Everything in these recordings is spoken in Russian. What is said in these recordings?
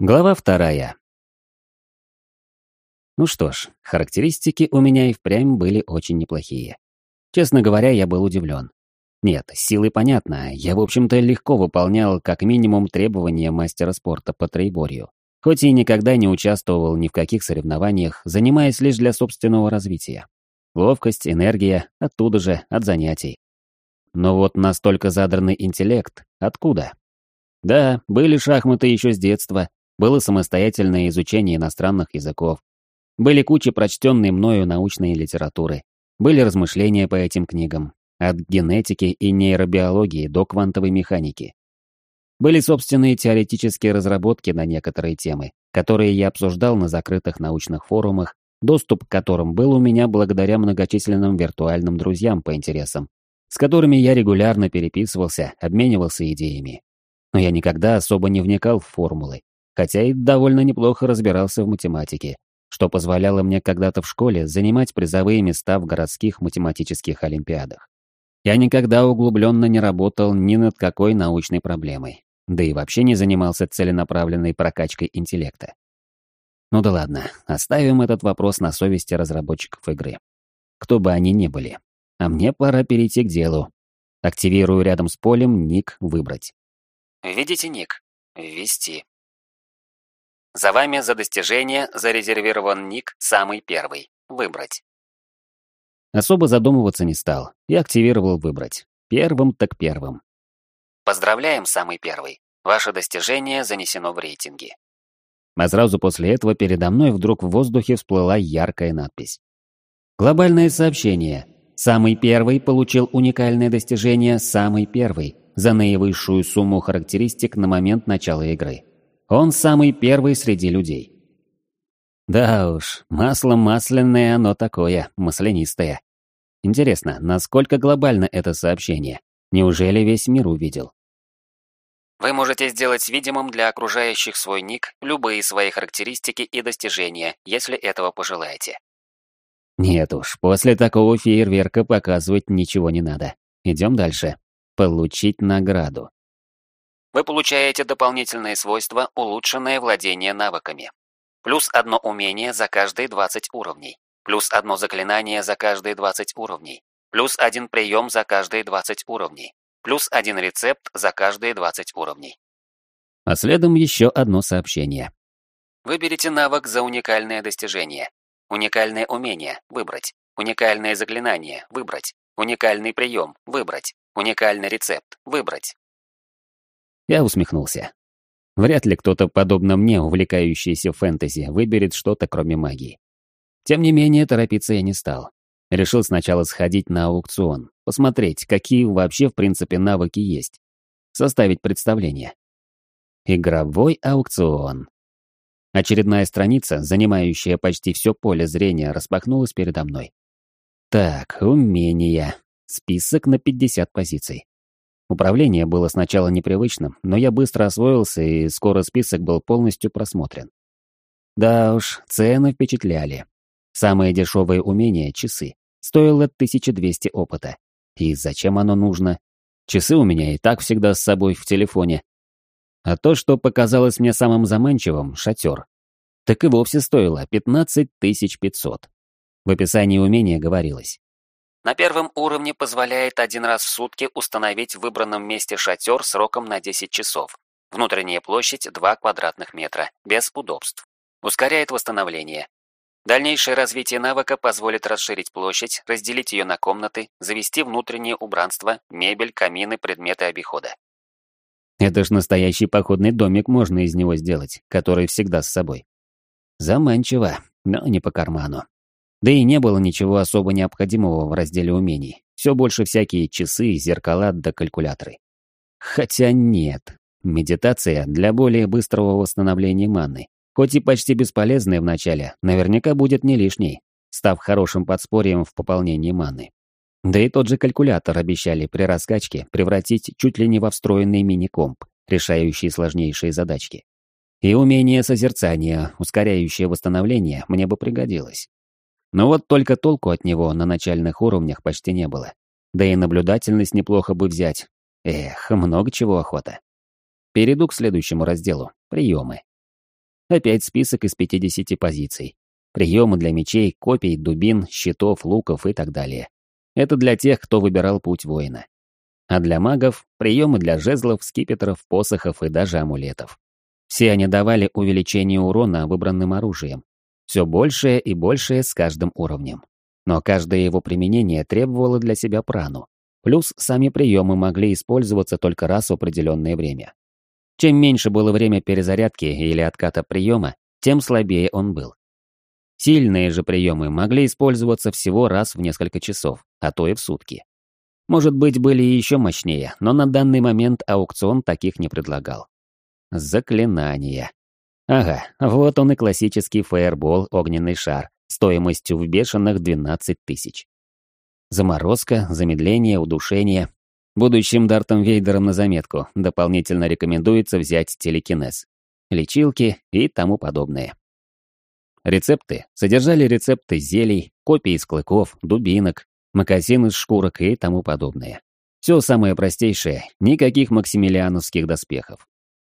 Глава вторая. Ну что ж, характеристики у меня и впрямь были очень неплохие. Честно говоря, я был удивлен. Нет, силой понятно, я, в общем-то, легко выполнял как минимум требования мастера спорта по троеборью. Хоть и никогда не участвовал ни в каких соревнованиях, занимаясь лишь для собственного развития. Ловкость, энергия, оттуда же, от занятий. Но вот настолько задранный интеллект, откуда? Да, были шахматы еще с детства, было самостоятельное изучение иностранных языков, были куча прочтенной мною научной литературы, были размышления по этим книгам, от генетики и нейробиологии до квантовой механики. Были собственные теоретические разработки на некоторые темы, которые я обсуждал на закрытых научных форумах, доступ к которым был у меня благодаря многочисленным виртуальным друзьям по интересам, с которыми я регулярно переписывался, обменивался идеями. Но я никогда особо не вникал в формулы, хотя и довольно неплохо разбирался в математике, что позволяло мне когда-то в школе занимать призовые места в городских математических олимпиадах. Я никогда углубленно не работал ни над какой научной проблемой, да и вообще не занимался целенаправленной прокачкой интеллекта. Ну да ладно, оставим этот вопрос на совести разработчиков игры. Кто бы они ни были. А мне пора перейти к делу. Активирую рядом с полем ник «Выбрать». Введите ник. Ввести. За вами за достижение зарезервирован ник «Самый первый». Выбрать. Особо задумываться не стал и активировал «Выбрать». Первым так первым. Поздравляем, самый первый. Ваше достижение занесено в рейтинге. А сразу после этого передо мной вдруг в воздухе всплыла яркая надпись. Глобальное сообщение. Самый первый получил уникальное достижение «Самый первый» за наивысшую сумму характеристик на момент начала игры. Он самый первый среди людей. Да уж, масло масляное оно такое, маслянистое. Интересно, насколько глобально это сообщение? Неужели весь мир увидел? Вы можете сделать видимым для окружающих свой ник любые свои характеристики и достижения, если этого пожелаете. Нет уж, после такого фейерверка показывать ничего не надо. Идем дальше. Получить награду вы получаете дополнительные свойства улучшенное владение навыками. Плюс одно умение за каждые 20 уровней. Плюс одно заклинание за каждые 20 уровней. Плюс один прием за каждые 20 уровней. Плюс один рецепт за каждые 20 уровней. А следом еще одно сообщение. Выберите навык за уникальное достижение. Уникальное умение – выбрать. Уникальное заклинание – выбрать. Уникальный прием – выбрать. Уникальный рецепт – выбрать. Я усмехнулся. Вряд ли кто-то, подобно мне, увлекающийся фэнтези, выберет что-то, кроме магии. Тем не менее, торопиться я не стал. Решил сначала сходить на аукцион, посмотреть, какие вообще в принципе навыки есть. Составить представление. Игровой аукцион. Очередная страница, занимающая почти все поле зрения, распахнулась передо мной. Так, умения. Список на 50 позиций. Управление было сначала непривычным, но я быстро освоился, и скоро список был полностью просмотрен. Да уж, цены впечатляли. Самое дешевое умение — часы. Стоило 1200 опыта. И зачем оно нужно? Часы у меня и так всегда с собой в телефоне. А то, что показалось мне самым заманчивым — шатер. Так и вовсе стоило 15 500. В описании умения говорилось. На первом уровне позволяет один раз в сутки установить в выбранном месте шатер сроком на 10 часов. Внутренняя площадь 2 квадратных метра, без удобств. Ускоряет восстановление. Дальнейшее развитие навыка позволит расширить площадь, разделить ее на комнаты, завести внутреннее убранство, мебель, камины, предметы обихода. Это ж настоящий походный домик можно из него сделать, который всегда с собой. Заманчиво, но не по карману. Да и не было ничего особо необходимого в разделе умений. Все больше всякие часы, зеркала да калькуляторы. Хотя нет. Медитация для более быстрого восстановления маны. Хоть и почти бесполезная в начале, наверняка будет не лишней, став хорошим подспорьем в пополнении маны. Да и тот же калькулятор обещали при раскачке превратить чуть ли не во встроенный мини-комп, решающий сложнейшие задачки. И умение созерцания, ускоряющее восстановление, мне бы пригодилось. Но вот только толку от него на начальных уровнях почти не было. Да и наблюдательность неплохо бы взять. Эх, много чего охота. Перейду к следующему разделу – приемы. Опять список из 50 позиций. Приемы для мечей, копий, дубин, щитов, луков и так далее. Это для тех, кто выбирал путь воина. А для магов — приемы для жезлов, скипетров, посохов и даже амулетов. Все они давали увеличение урона выбранным оружием. Все большее и большее с каждым уровнем. Но каждое его применение требовало для себя прану. Плюс сами приемы могли использоваться только раз в определенное время. Чем меньше было время перезарядки или отката приема, тем слабее он был. Сильные же приемы могли использоваться всего раз в несколько часов, а то и в сутки. Может быть, были и еще мощнее, но на данный момент аукцион таких не предлагал. Заклинания. Ага, вот он и классический фаербол «Огненный шар» стоимостью в бешеных 12 тысяч. Заморозка, замедление, удушение. Будущим Дартом Вейдером на заметку дополнительно рекомендуется взять телекинез, лечилки и тому подобное. Рецепты содержали рецепты зелий, копии из клыков, дубинок, макасин из шкурок и тому подобное. Все самое простейшее, никаких максимилиановских доспехов.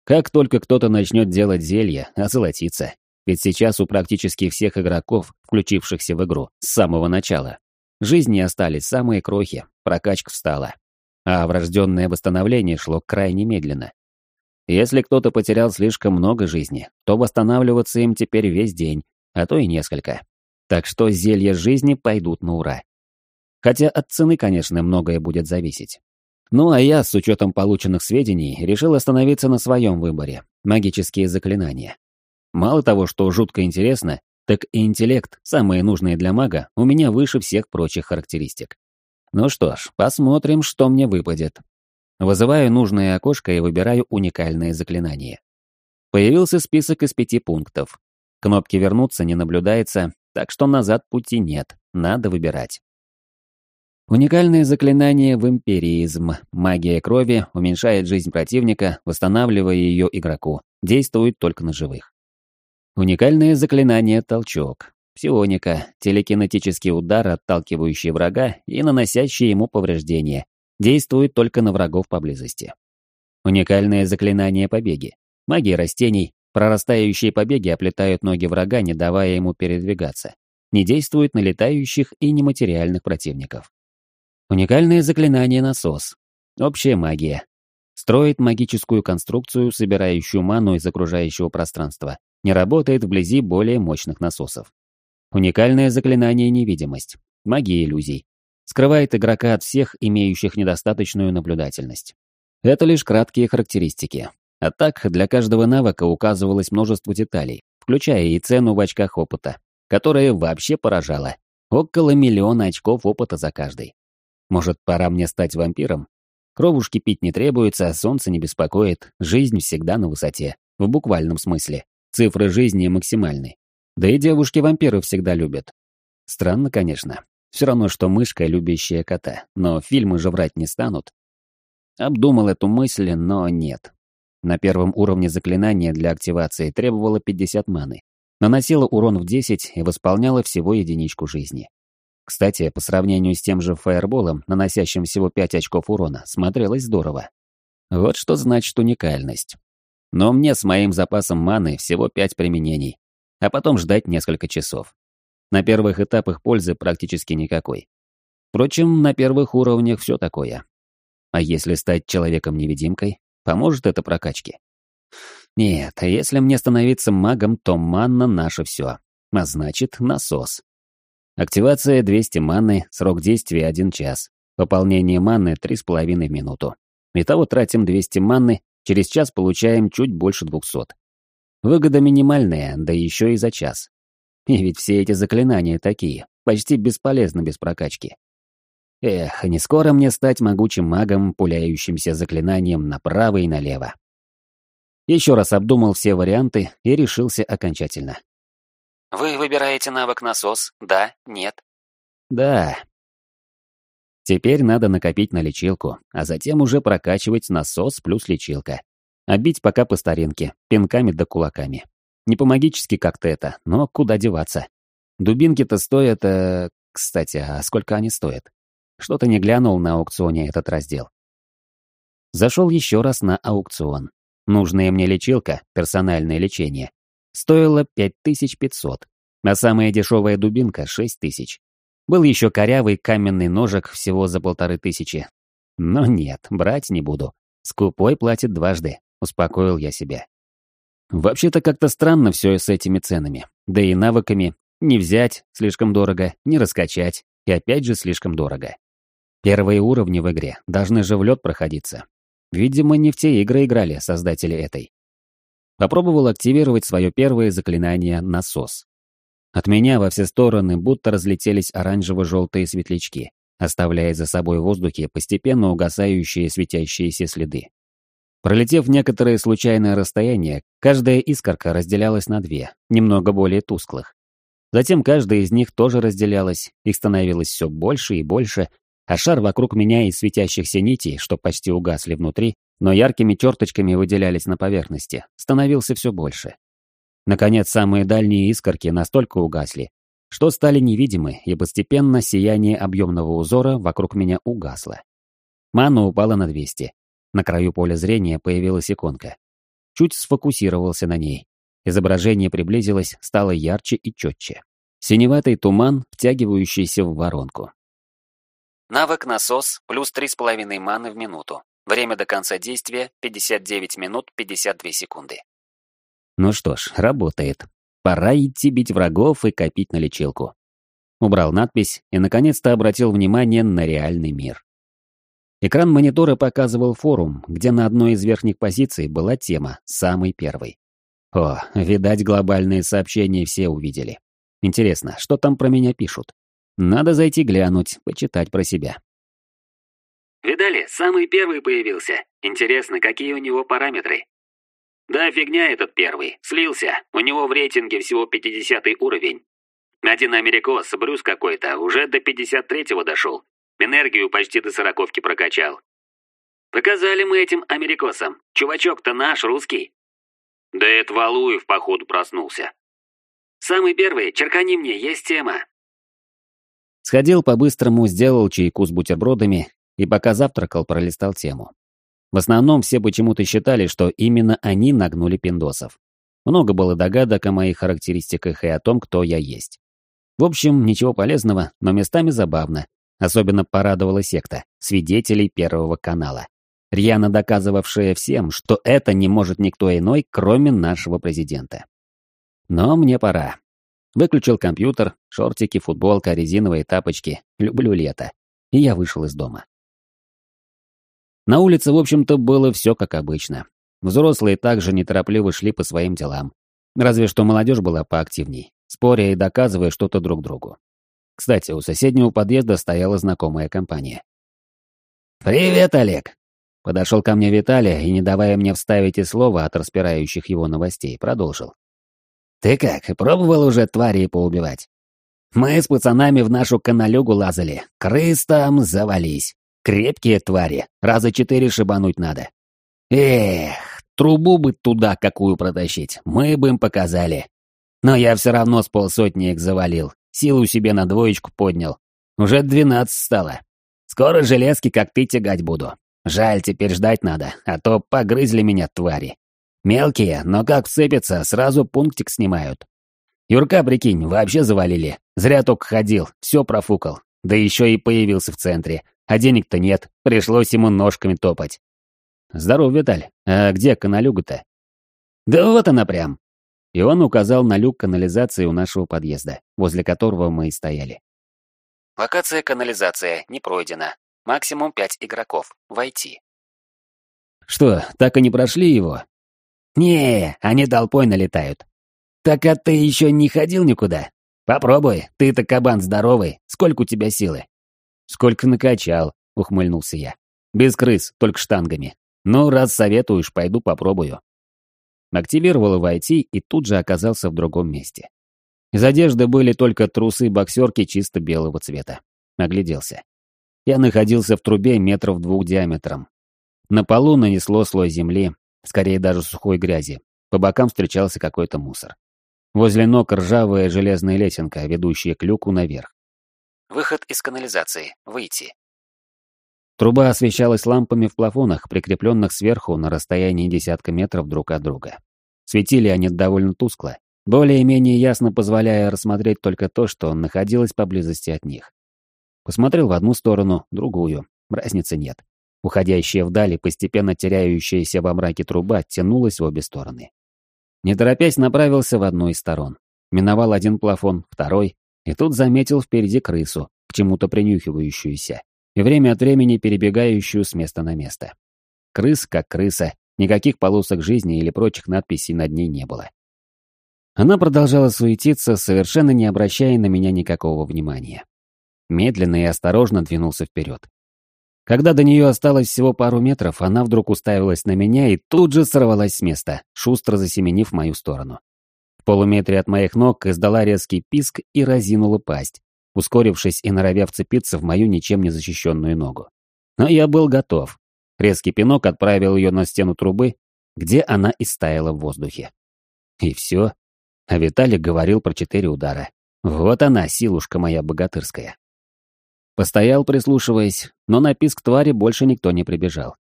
Как только кто-то начнет делать зелья, озолотиться. Ведь сейчас у практически всех игроков, включившихся в игру, с самого начала, жизни остались самые крохи, прокачка встала. А врожденное восстановление шло крайне медленно. Если кто-то потерял слишком много жизни, то восстанавливаться им теперь весь день, а то и несколько. Так что зелья жизни пойдут на ура. Хотя от цены, конечно, многое будет зависеть. Ну а я, с учетом полученных сведений, решил остановиться на своем выборе – магические заклинания. Мало того, что жутко интересно, так и интеллект, самые нужные для мага, у меня выше всех прочих характеристик. Ну что ж, посмотрим, что мне выпадет. Вызываю нужное окошко и выбираю уникальное заклинание. Появился список из пяти пунктов. Кнопки «Вернуться» не наблюдается, так что назад пути нет, надо выбирать. Уникальное заклинание «Вампиризм». Магия крови уменьшает жизнь противника, восстанавливая ее игроку. Действует только на живых. Уникальное заклинание «Толчок». Псионика, телекинетический удар, отталкивающий врага и наносящий ему повреждения. Действует только на врагов поблизости. Уникальное заклинание «Побеги». Магия растений, Прорастающие побеги оплетают ноги врага, не давая ему передвигаться. Не действуют на летающих и нематериальных противников. Уникальное заклинание «Насос». Общая магия. Строит магическую конструкцию, собирающую ману из окружающего пространства. Не работает вблизи более мощных насосов. Уникальное заклинание «Невидимость». Магия иллюзий. Скрывает игрока от всех, имеющих недостаточную наблюдательность. Это лишь краткие характеристики. А так, для каждого навыка указывалось множество деталей, включая и цену в очках опыта, которая вообще поражала. Около миллиона очков опыта за каждый. Может, пора мне стать вампиром? Кровушки пить не требуется, солнце не беспокоит, жизнь всегда на высоте, в буквальном смысле. Цифры жизни максимальны. Да и девушки-вампиры всегда любят. Странно, конечно. Все равно, что мышка, любящая кота, но фильмы же врать не станут. Обдумал эту мысль, но нет, на первом уровне заклинания для активации требовало 50 маны. Наносило урон в 10 и восполняло всего единичку жизни. Кстати, по сравнению с тем же фаерболом, наносящим всего 5 очков урона, смотрелось здорово. Вот что значит уникальность. Но мне с моим запасом маны всего 5 применений, а потом ждать несколько часов. На первых этапах пользы практически никакой. Впрочем, на первых уровнях все такое. А если стать человеком-невидимкой? Поможет это прокачке? Нет, а если мне становиться магом, то манна наше все. А значит, насос. Активация 200 маны, срок действия 1 час. Пополнение маны 3,5 минуту. Итого тратим 200 маны, через час получаем чуть больше 200. Выгода минимальная, да еще и за час. И ведь все эти заклинания такие, почти бесполезны без прокачки. Эх, не скоро мне стать могучим магом, пуляющимся заклинанием направо и налево. Еще раз обдумал все варианты и решился окончательно. Вы выбираете навык насос? Да? Нет? Да. Теперь надо накопить на лечилку, а затем уже прокачивать насос плюс лечилка. А бить пока по старинке, пинками да кулаками. Не по-магически как-то это, но куда деваться. Дубинки-то стоят... Э... Кстати, а сколько они стоят? Что-то не глянул на аукционе этот раздел. Зашел еще раз на аукцион. Нужная мне лечилка, персональное лечение. Стоила 5500, а самая дешевая дубинка — 6000. Был еще корявый каменный ножик всего за полторы тысячи. Но нет, брать не буду. Скупой платит дважды, успокоил я себя. Вообще-то как-то странно все с этими ценами. Да и навыками. Не взять — слишком дорого, не раскачать — и опять же слишком дорого. Первые уровни в игре должны же в лед проходиться. Видимо, не в те игры играли создатели этой. Попробовал активировать свое первое заклинание «Насос». От меня во все стороны будто разлетелись оранжево-желтые светлячки, оставляя за собой в воздухе постепенно угасающие светящиеся следы. Пролетев некоторое случайное расстояние, каждая искорка разделялась на две, немного более тусклых. Затем каждая из них тоже разделялась, их становилось все больше и больше, а шар вокруг меня из светящихся нитей, что почти угасли внутри, но яркими черточками выделялись на поверхности, становился все больше. Наконец, самые дальние искорки настолько угасли, что стали невидимы, и постепенно сияние объемного узора вокруг меня угасло. Мана упала на 200. На краю поля зрения появилась иконка. Чуть сфокусировался на ней. Изображение приблизилось, стало ярче и четче. Синеватый туман, втягивающийся в воронку. Навык насос плюс 3,5 маны в минуту. Время до конца действия 59 минут 52 секунды. Ну что ж, работает. Пора идти бить врагов и копить на лечилку. Убрал надпись и наконец-то обратил внимание на реальный мир. Экран монитора показывал форум, где на одной из верхних позиций была тема, самой первой. О, видать, глобальные сообщения все увидели. Интересно, что там про меня пишут? Надо зайти глянуть, почитать про себя. Видали, самый первый появился. Интересно, какие у него параметры? Да фигня этот первый. Слился. У него в рейтинге всего 50 уровень. Один америкос, Брюс какой-то, уже до 53-го дошел. Энергию почти до сороковки прокачал. Показали мы этим америкосам. Чувачок-то наш, русский. Да это Валуев, походу, проснулся. Самый первый, черкани мне, есть тема. Сходил по-быстрому, сделал чайку с бутербродами и пока завтракал, пролистал тему. В основном все почему-то считали, что именно они нагнули пиндосов. Много было догадок о моих характеристиках и о том, кто я есть. В общем, ничего полезного, но местами забавно. Особенно порадовала секта, свидетелей Первого канала. Рьяно доказывавшая всем, что это не может никто иной, кроме нашего президента. Но мне пора. Выключил компьютер, шортики, футболка, резиновые тапочки. Люблю лето. И я вышел из дома. На улице, в общем-то, было все как обычно. Взрослые также неторопливо шли по своим делам. Разве что молодежь была поактивней, споря и доказывая что-то друг другу. Кстати, у соседнего подъезда стояла знакомая компания. «Привет, Олег!» Подошел ко мне Виталий и, не давая мне вставить и слова от распирающих его новостей, продолжил. Ты как, пробовал уже тварей поубивать? Мы с пацанами в нашу каналюгу лазали. Крыс там завались. Крепкие твари. Раза четыре шибануть надо. Эх, трубу бы туда какую протащить. Мы бы им показали. Но я все равно с полсотни их завалил. Силу себе на двоечку поднял. Уже двенадцать стало. Скоро железки как ты тягать буду. Жаль, теперь ждать надо, а то погрызли меня твари. Мелкие, но как вцепятся, сразу пунктик снимают. Юрка, прикинь, вообще завалили. Зря только ходил, все профукал. Да еще и появился в центре. А денег-то нет, пришлось ему ножками топать. Здоров, Виталь. А где каналюга-то? Да вот она прям. И он указал на люк канализации у нашего подъезда, возле которого мы и стояли. Локация канализация не пройдена. Максимум пять игроков. Войти. Что, так и не прошли его? «Не, они толпой налетают». «Так а ты еще не ходил никуда? Попробуй, ты-то кабан здоровый, сколько у тебя силы?» «Сколько накачал», — ухмыльнулся я. «Без крыс, только штангами. Ну, раз советуешь, пойду попробую». Активировал войти и тут же оказался в другом месте. Из одежды были только трусы-боксерки чисто белого цвета. Огляделся. Я находился в трубе метров двух диаметром. На полу нанесло слой земли, скорее даже сухой грязи. По бокам встречался какой-то мусор. Возле ног ржавая железная лесенка, ведущая к люку наверх. Выход из канализации. Выйти. Труба освещалась лампами в плафонах, прикрепленных сверху на расстоянии десятка метров друг от друга. Светили они довольно тускло, более-менее ясно позволяя рассмотреть только то, что находилось поблизости от них. Посмотрел в одну сторону, другую. Разницы нет. Уходящая вдали, постепенно теряющаяся во мраке труба, тянулась в обе стороны. Не торопясь, направился в одну из сторон. Миновал один плафон, второй, и тут заметил впереди крысу, к чему-то принюхивающуюся, и время от времени перебегающую с места на место. Крыс как крыса, никаких полосок жизни или прочих надписей над ней не было. Она продолжала суетиться, совершенно не обращая на меня никакого внимания. Медленно и осторожно двинулся вперед. Когда до нее осталось всего пару метров, она вдруг уставилась на меня и тут же сорвалась с места, шустро засеменив мою сторону. Полуметре от моих ног издала резкий писк и разинула пасть, ускорившись и норовя вцепиться в мою ничем не защищенную ногу. Но я был готов. Резкий пинок отправил ее на стену трубы, где она и стаяла в воздухе. И все. А Виталик говорил про четыре удара. Вот она, силушка моя богатырская. Постоял, прислушиваясь, но на писк твари больше никто не прибежал.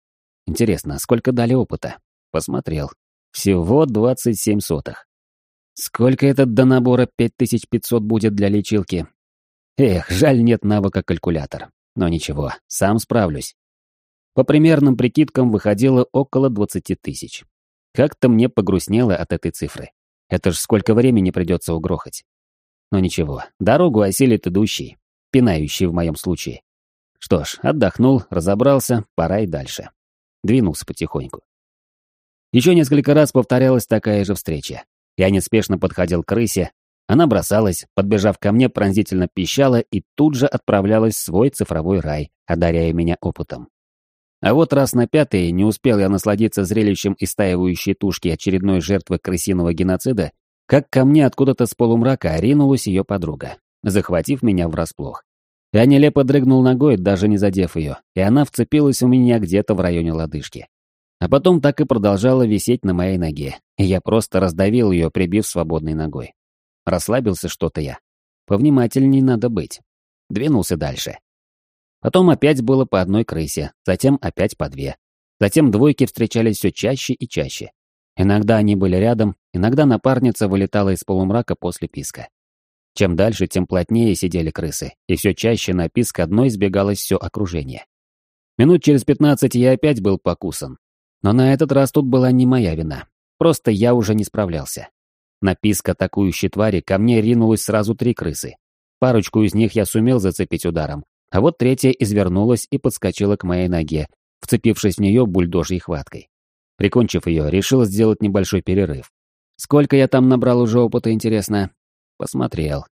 Интересно, сколько дали опыта? Посмотрел. Всего 27 сотых. Сколько это до набора 5500 будет для лечилки? Эх, жаль, нет навыка калькулятор. Но ничего, сам справлюсь. По примерным прикидкам выходило около 20 тысяч. Как-то мне погрустнело от этой цифры. Это ж сколько времени придется угрохать. Но ничего, дорогу осилит идущий, пинающий в моем случае. Что ж, отдохнул, разобрался, пора и дальше. Двинулся потихоньку. Еще несколько раз повторялась такая же встреча. Я неспешно подходил к крысе, она бросалась, подбежав ко мне, пронзительно пищала и тут же отправлялась в свой цифровой рай, одаряя меня опытом. А вот раз на пятый не успел я насладиться зрелищем истаивающей тушки очередной жертвы крысиного геноцида, как ко мне откуда-то с полумрака ринулась ее подруга, захватив меня врасплох. Я нелепо дрыгнул ногой, даже не задев ее, и она вцепилась у меня где-то в районе лодыжки. А потом так и продолжала висеть на моей ноге, и я просто раздавил ее, прибив свободной ногой. Расслабился что-то я. Повнимательней надо быть. Двинулся дальше. Потом опять было по одной крысе, затем опять по две. Затем двойки встречались все чаще и чаще. Иногда они были рядом, иногда напарница вылетала из полумрака после писка. Чем дальше, тем плотнее сидели крысы, и все чаще на писк одной избегалось все окружение. Минут через пятнадцать я опять был покусан. Но на этот раз тут была не моя вина. Просто я уже не справлялся. На писк атакующей твари ко мне ринулось сразу три крысы. Парочку из них я сумел зацепить ударом, а вот третья извернулась и подскочила к моей ноге, вцепившись в нее бульдожьей хваткой. Прикончив ее, решил сделать небольшой перерыв. Сколько я там набрал уже опыта, интересно? Посмотрел.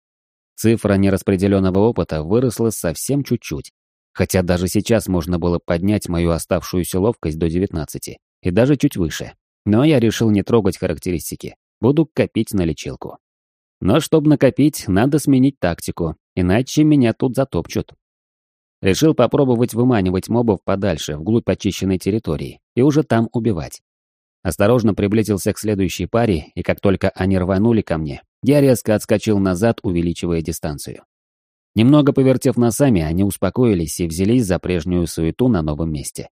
Цифра нераспределенного опыта выросла совсем чуть-чуть. Хотя даже сейчас можно было поднять мою оставшуюся ловкость до 19, и даже чуть выше. Но я решил не трогать характеристики. Буду копить на лечилку. Но чтобы накопить, надо сменить тактику, иначе меня тут затопчут. Решил попробовать выманивать мобов подальше, вглубь очищенной территории, и уже там убивать. Осторожно приблизился к следующей паре, и как только они рванули ко мне, я резко отскочил назад, увеличивая дистанцию. Немного повертев носами, они успокоились и взялись за прежнюю суету на новом месте.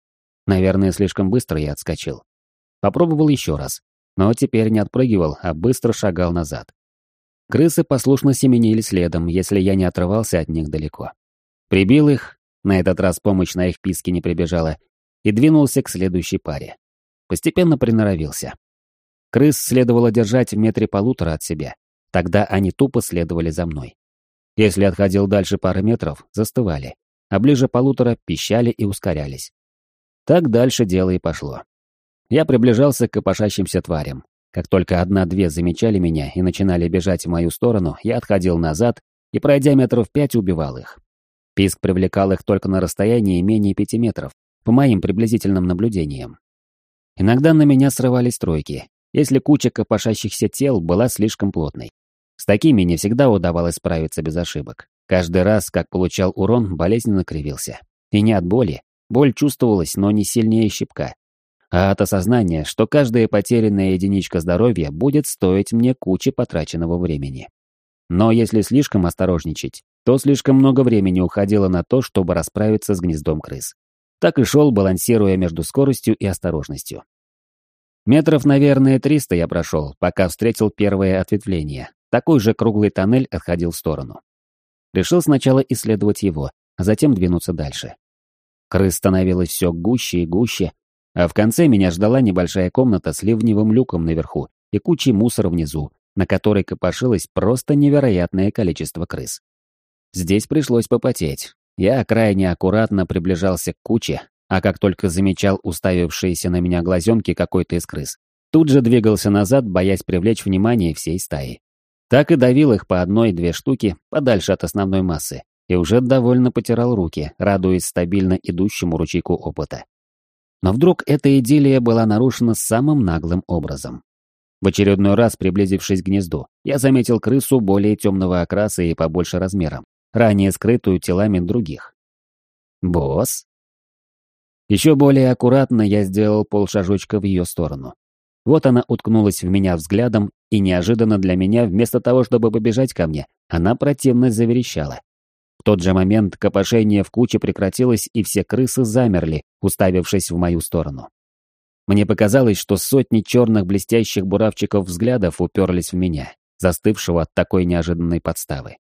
Наверное, слишком быстро я отскочил. Попробовал еще раз, но теперь не отпрыгивал, а быстро шагал назад. Крысы послушно семенили следом, если я не отрывался от них далеко. Прибил их, на этот раз помощь на их писке не прибежала, и двинулся к следующей паре. Постепенно приноровился. Крыс следовало держать в метре полутора от себя. Тогда они тупо следовали за мной. Если отходил дальше пары метров, застывали, а ближе полутора пищали и ускорялись. Так дальше дело и пошло. Я приближался к копошащимся тварям. Как только одна-две замечали меня и начинали бежать в мою сторону, я отходил назад и, пройдя метров пять, убивал их. Писк привлекал их только на расстоянии менее пяти метров, по моим приблизительным наблюдениям. Иногда на меня срывались тройки, если куча копошащихся тел была слишком плотной. С такими не всегда удавалось справиться без ошибок. Каждый раз, как получал урон, болезненно кривился. И не от боли. Боль чувствовалась, но не сильнее щипка. А от осознания, что каждая потерянная единичка здоровья будет стоить мне кучи потраченного времени. Но если слишком осторожничать, то слишком много времени уходило на то, чтобы расправиться с гнездом крыс. Так и шел, балансируя между скоростью и осторожностью. Метров, наверное, триста я прошел, пока встретил первое ответвление. Такой же круглый тоннель отходил в сторону. Решил сначала исследовать его, а затем двинуться дальше. Крыс становилось все гуще и гуще, а в конце меня ждала небольшая комната с ливневым люком наверху и кучей мусора внизу, на которой копошилось просто невероятное количество крыс. Здесь пришлось попотеть. Я крайне аккуратно приближался к куче, а как только замечал уставившиеся на меня глазенки какой-то из крыс, тут же двигался назад, боясь привлечь внимание всей стаи. Так и давил их по одной-две штуки подальше от основной массы, и уже довольно потирал руки, радуясь стабильно идущему ручейку опыта. Но вдруг эта идиллия была нарушена самым наглым образом. В очередной раз, приблизившись к гнезду, я заметил крысу более темного окраса и побольше размером, ранее скрытую телами других. «Босс?» Еще более аккуратно я сделал полшажочка в ее сторону. Вот она уткнулась в меня взглядом, и неожиданно для меня, вместо того, чтобы побежать ко мне, она противно заверещала. В тот же момент копошение в куче прекратилось, и все крысы замерли, уставившись в мою сторону. Мне показалось, что сотни черных блестящих буравчиков взглядов уперлись в меня, застывшего от такой неожиданной подставы.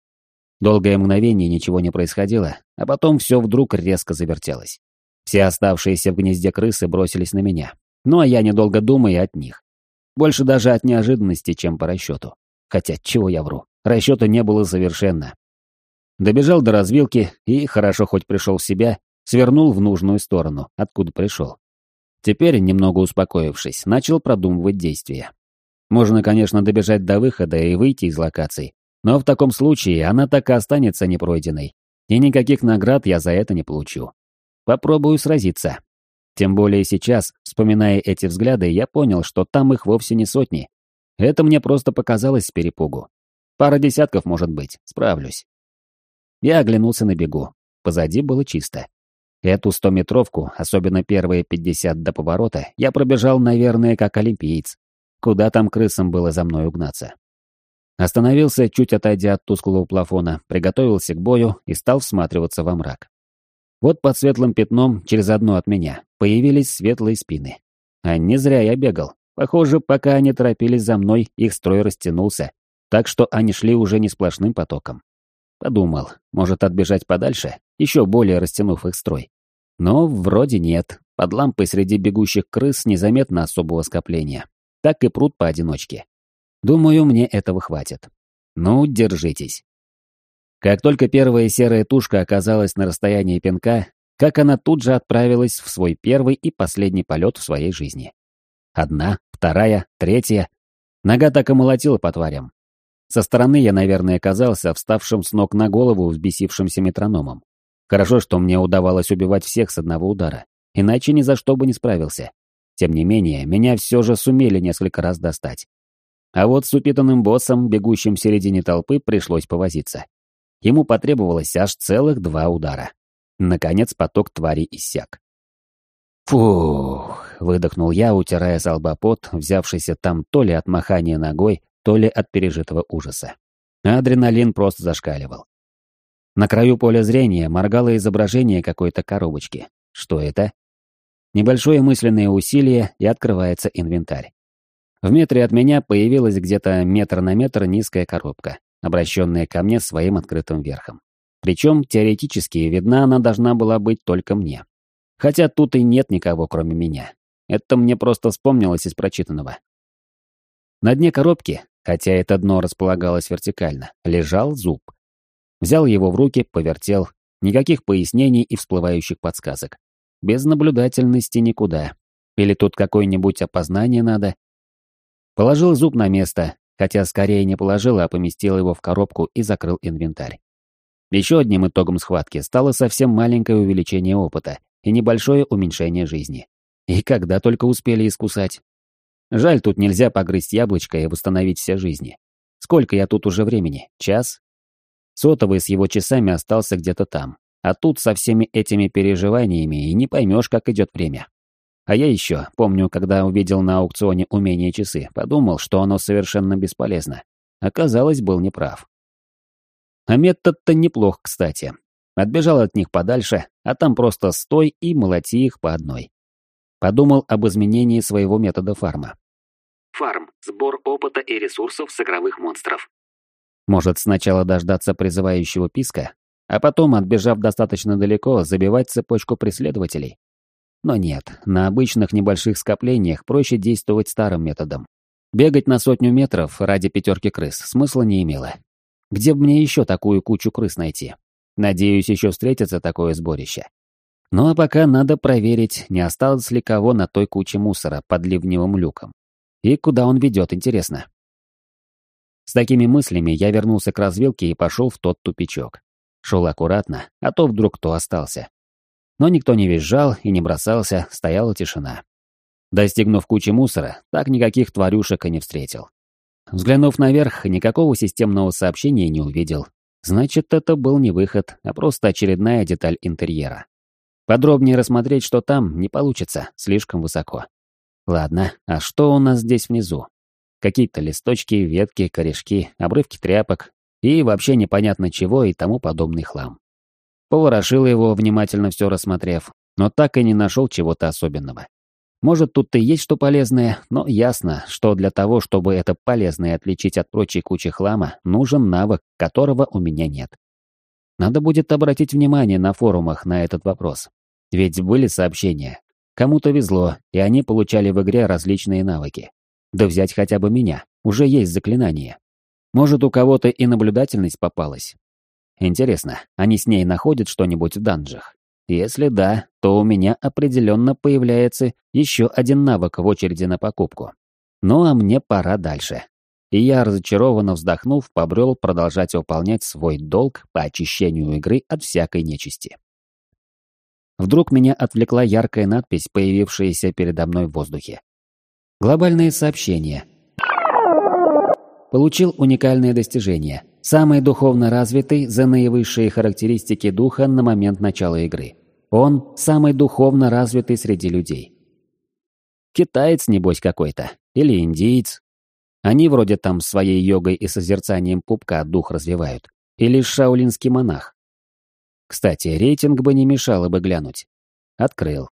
Долгое мгновение ничего не происходило, а потом все вдруг резко завертелось. Все оставшиеся в гнезде крысы бросились на меня. Ну а я, недолго думая, от них. Больше даже от неожиданности, чем по расчету. Хотя, чего я вру, расчета не было совершенно. Добежал до развилки и, хорошо хоть пришел в себя, свернул в нужную сторону, откуда пришел. Теперь, немного успокоившись, начал продумывать действия. Можно, конечно, добежать до выхода и выйти из локаций, но в таком случае она так и останется непройденной, и никаких наград я за это не получу. Попробую сразиться. Тем более сейчас, вспоминая эти взгляды, я понял, что там их вовсе не сотни. Это мне просто показалось с перепугу. Пара десятков, может быть, справлюсь. Я оглянулся на бегу. Позади было чисто. Эту стометровку, особенно первые пятьдесят до поворота, я пробежал, наверное, как олимпиец. Куда там крысам было за мной угнаться? Остановился, чуть отойдя от тусклого плафона, приготовился к бою и стал всматриваться во мрак. Вот под светлым пятном, через одно от меня, появились светлые спины. А не зря я бегал. Похоже, пока они торопились за мной, их строй растянулся, так что они шли уже не сплошным потоком. Подумал, может отбежать подальше, еще более растянув их строй. Но вроде нет. Под лампой среди бегущих крыс незаметно особого скопления. Так и прут поодиночке. Думаю, мне этого хватит. Ну, держитесь. Как только первая серая тушка оказалась на расстоянии пинка, как она тут же отправилась в свой первый и последний полет в своей жизни. Одна, вторая, третья. Нога так и молотила по тварям. Со стороны я, наверное, казался вставшим с ног на голову взбесившимся метрономом. Хорошо, что мне удавалось убивать всех с одного удара, иначе ни за что бы не справился. Тем не менее, меня все же сумели несколько раз достать. А вот с упитанным боссом, бегущим в середине толпы, пришлось повозиться. Ему потребовалось аж целых два удара. Наконец поток твари иссяк. «Фух!» — выдохнул я, утирая с лба пот, взявшийся там то ли от махания ногой, то ли от пережитого ужаса. Адреналин просто зашкаливал. На краю поля зрения моргало изображение какой-то коробочки. Что это? Небольшое мысленное усилие, и открывается инвентарь. В метре от меня появилась где-то метр на метр низкая коробка обращенная ко мне своим открытым верхом. Причем, теоретически, видна она должна была быть только мне. Хотя тут и нет никого, кроме меня. Это мне просто вспомнилось из прочитанного. На дне коробки, хотя это дно располагалось вертикально, лежал зуб. Взял его в руки, повертел. Никаких пояснений и всплывающих подсказок. Без наблюдательности никуда. Или тут какое-нибудь опознание надо. Положил зуб на место, хотя скорее не положил, а поместил его в коробку и закрыл инвентарь. Еще одним итогом схватки стало совсем маленькое увеличение опыта и небольшое уменьшение жизни. И когда только успели искусать. Жаль, тут нельзя погрызть яблочко и восстановить все жизни. Сколько я тут уже времени? Час? Сотовый с его часами остался где-то там. А тут со всеми этими переживаниями и не поймешь, как идет время. А я еще, помню, когда увидел на аукционе умение часы, подумал, что оно совершенно бесполезно. Оказалось, был неправ. А метод-то неплох, кстати. Отбежал от них подальше, а там просто стой и молоти их по одной. Подумал об изменении своего метода фарма. Фарм – сбор опыта и ресурсов с игровых монстров. Может, сначала дождаться призывающего писка, а потом, отбежав достаточно далеко, забивать цепочку преследователей? Но нет, на обычных небольших скоплениях проще действовать старым методом. Бегать на сотню метров ради пятерки крыс смысла не имело. Где бы мне еще такую кучу крыс найти? Надеюсь, еще встретится такое сборище. Ну а пока надо проверить, не осталось ли кого на той куче мусора под ливневым люком. И куда он ведет, интересно. С такими мыслями я вернулся к развилке и пошел в тот тупичок. Шел аккуратно, а то вдруг кто остался. Но никто не визжал и не бросался, стояла тишина. Достигнув кучи мусора, так никаких тварюшек и не встретил. Взглянув наверх, никакого системного сообщения не увидел. Значит, это был не выход, а просто очередная деталь интерьера. Подробнее рассмотреть, что там, не получится, слишком высоко. Ладно, а что у нас здесь внизу? Какие-то листочки, ветки, корешки, обрывки тряпок и вообще непонятно чего и тому подобный хлам. Поворошил его, внимательно все рассмотрев, но так и не нашел чего-то особенного. Может, тут и есть что полезное, но ясно, что для того, чтобы это полезное отличить от прочей кучи хлама, нужен навык, которого у меня нет. Надо будет обратить внимание на форумах на этот вопрос. Ведь были сообщения. Кому-то везло, и они получали в игре различные навыки. Да взять хотя бы меня, уже есть заклинание. Может, у кого-то и наблюдательность попалась. Интересно, они с ней находят что-нибудь в данжах? Если да, то у меня определенно появляется еще один навык в очереди на покупку. Ну а мне пора дальше и я, разочарованно вздохнув, побрел продолжать выполнять свой долг по очищению игры от всякой нечисти. Вдруг меня отвлекла яркая надпись, появившаяся передо мной в воздухе. Глобальные сообщения. Получил уникальное достижение. Самый духовно развитый за наивысшие характеристики духа на момент начала игры. Он самый духовно развитый среди людей. Китаец, небось, какой-то. Или индиец, они вроде там своей йогой и созерцанием пупка дух развивают. Или шаулинский монах. Кстати, рейтинг бы не мешало бы глянуть. Открыл.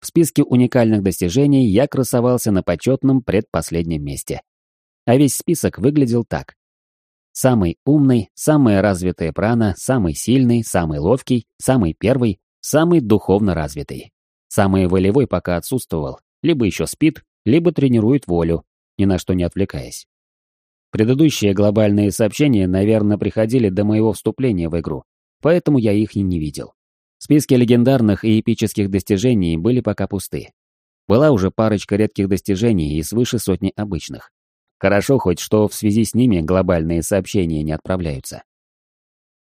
В списке уникальных достижений я красовался на почетном предпоследнем месте. А весь список выглядел так. Самый умный, самая развитая прана, самый сильный, самый ловкий, самый первый, самый духовно развитый. Самый волевой пока отсутствовал, либо еще спит, либо тренирует волю, ни на что не отвлекаясь. Предыдущие глобальные сообщения, наверное, приходили до моего вступления в игру, поэтому я их и не видел. Списки легендарных и эпических достижений были пока пусты. Была уже парочка редких достижений и свыше сотни обычных. Хорошо хоть, что в связи с ними глобальные сообщения не отправляются.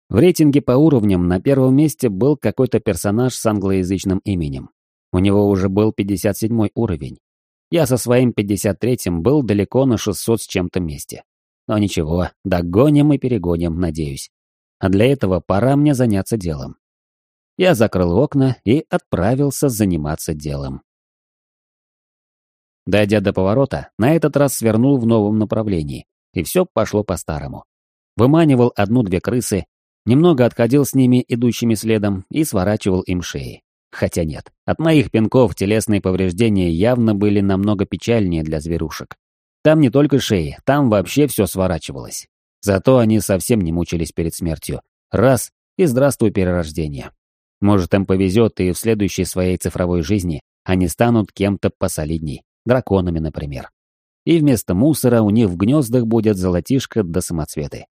В рейтинге по уровням на первом месте был какой-то персонаж с англоязычным именем. У него уже был 57 уровень, я со своим 53-м был далеко на 600 с чем-то месте. Но ничего, догоним и перегоним, надеюсь. А для этого пора мне заняться делом. Я закрыл окна и отправился заниматься делом. Дойдя до поворота, на этот раз свернул в новом направлении, и все пошло по-старому. Выманивал одну-две крысы, немного отходил с ними, идущими следом, и сворачивал им шеи. Хотя нет, от моих пинков телесные повреждения явно были намного печальнее для зверушек. Там не только шеи, там вообще все сворачивалось. Зато они совсем не мучились перед смертью. Раз — и здравствуй перерождение. Может, им повезет, и в следующей своей цифровой жизни они станут кем-то посолидней, драконами, например. И вместо мусора у них в гнездах будет золотишко да самоцветы.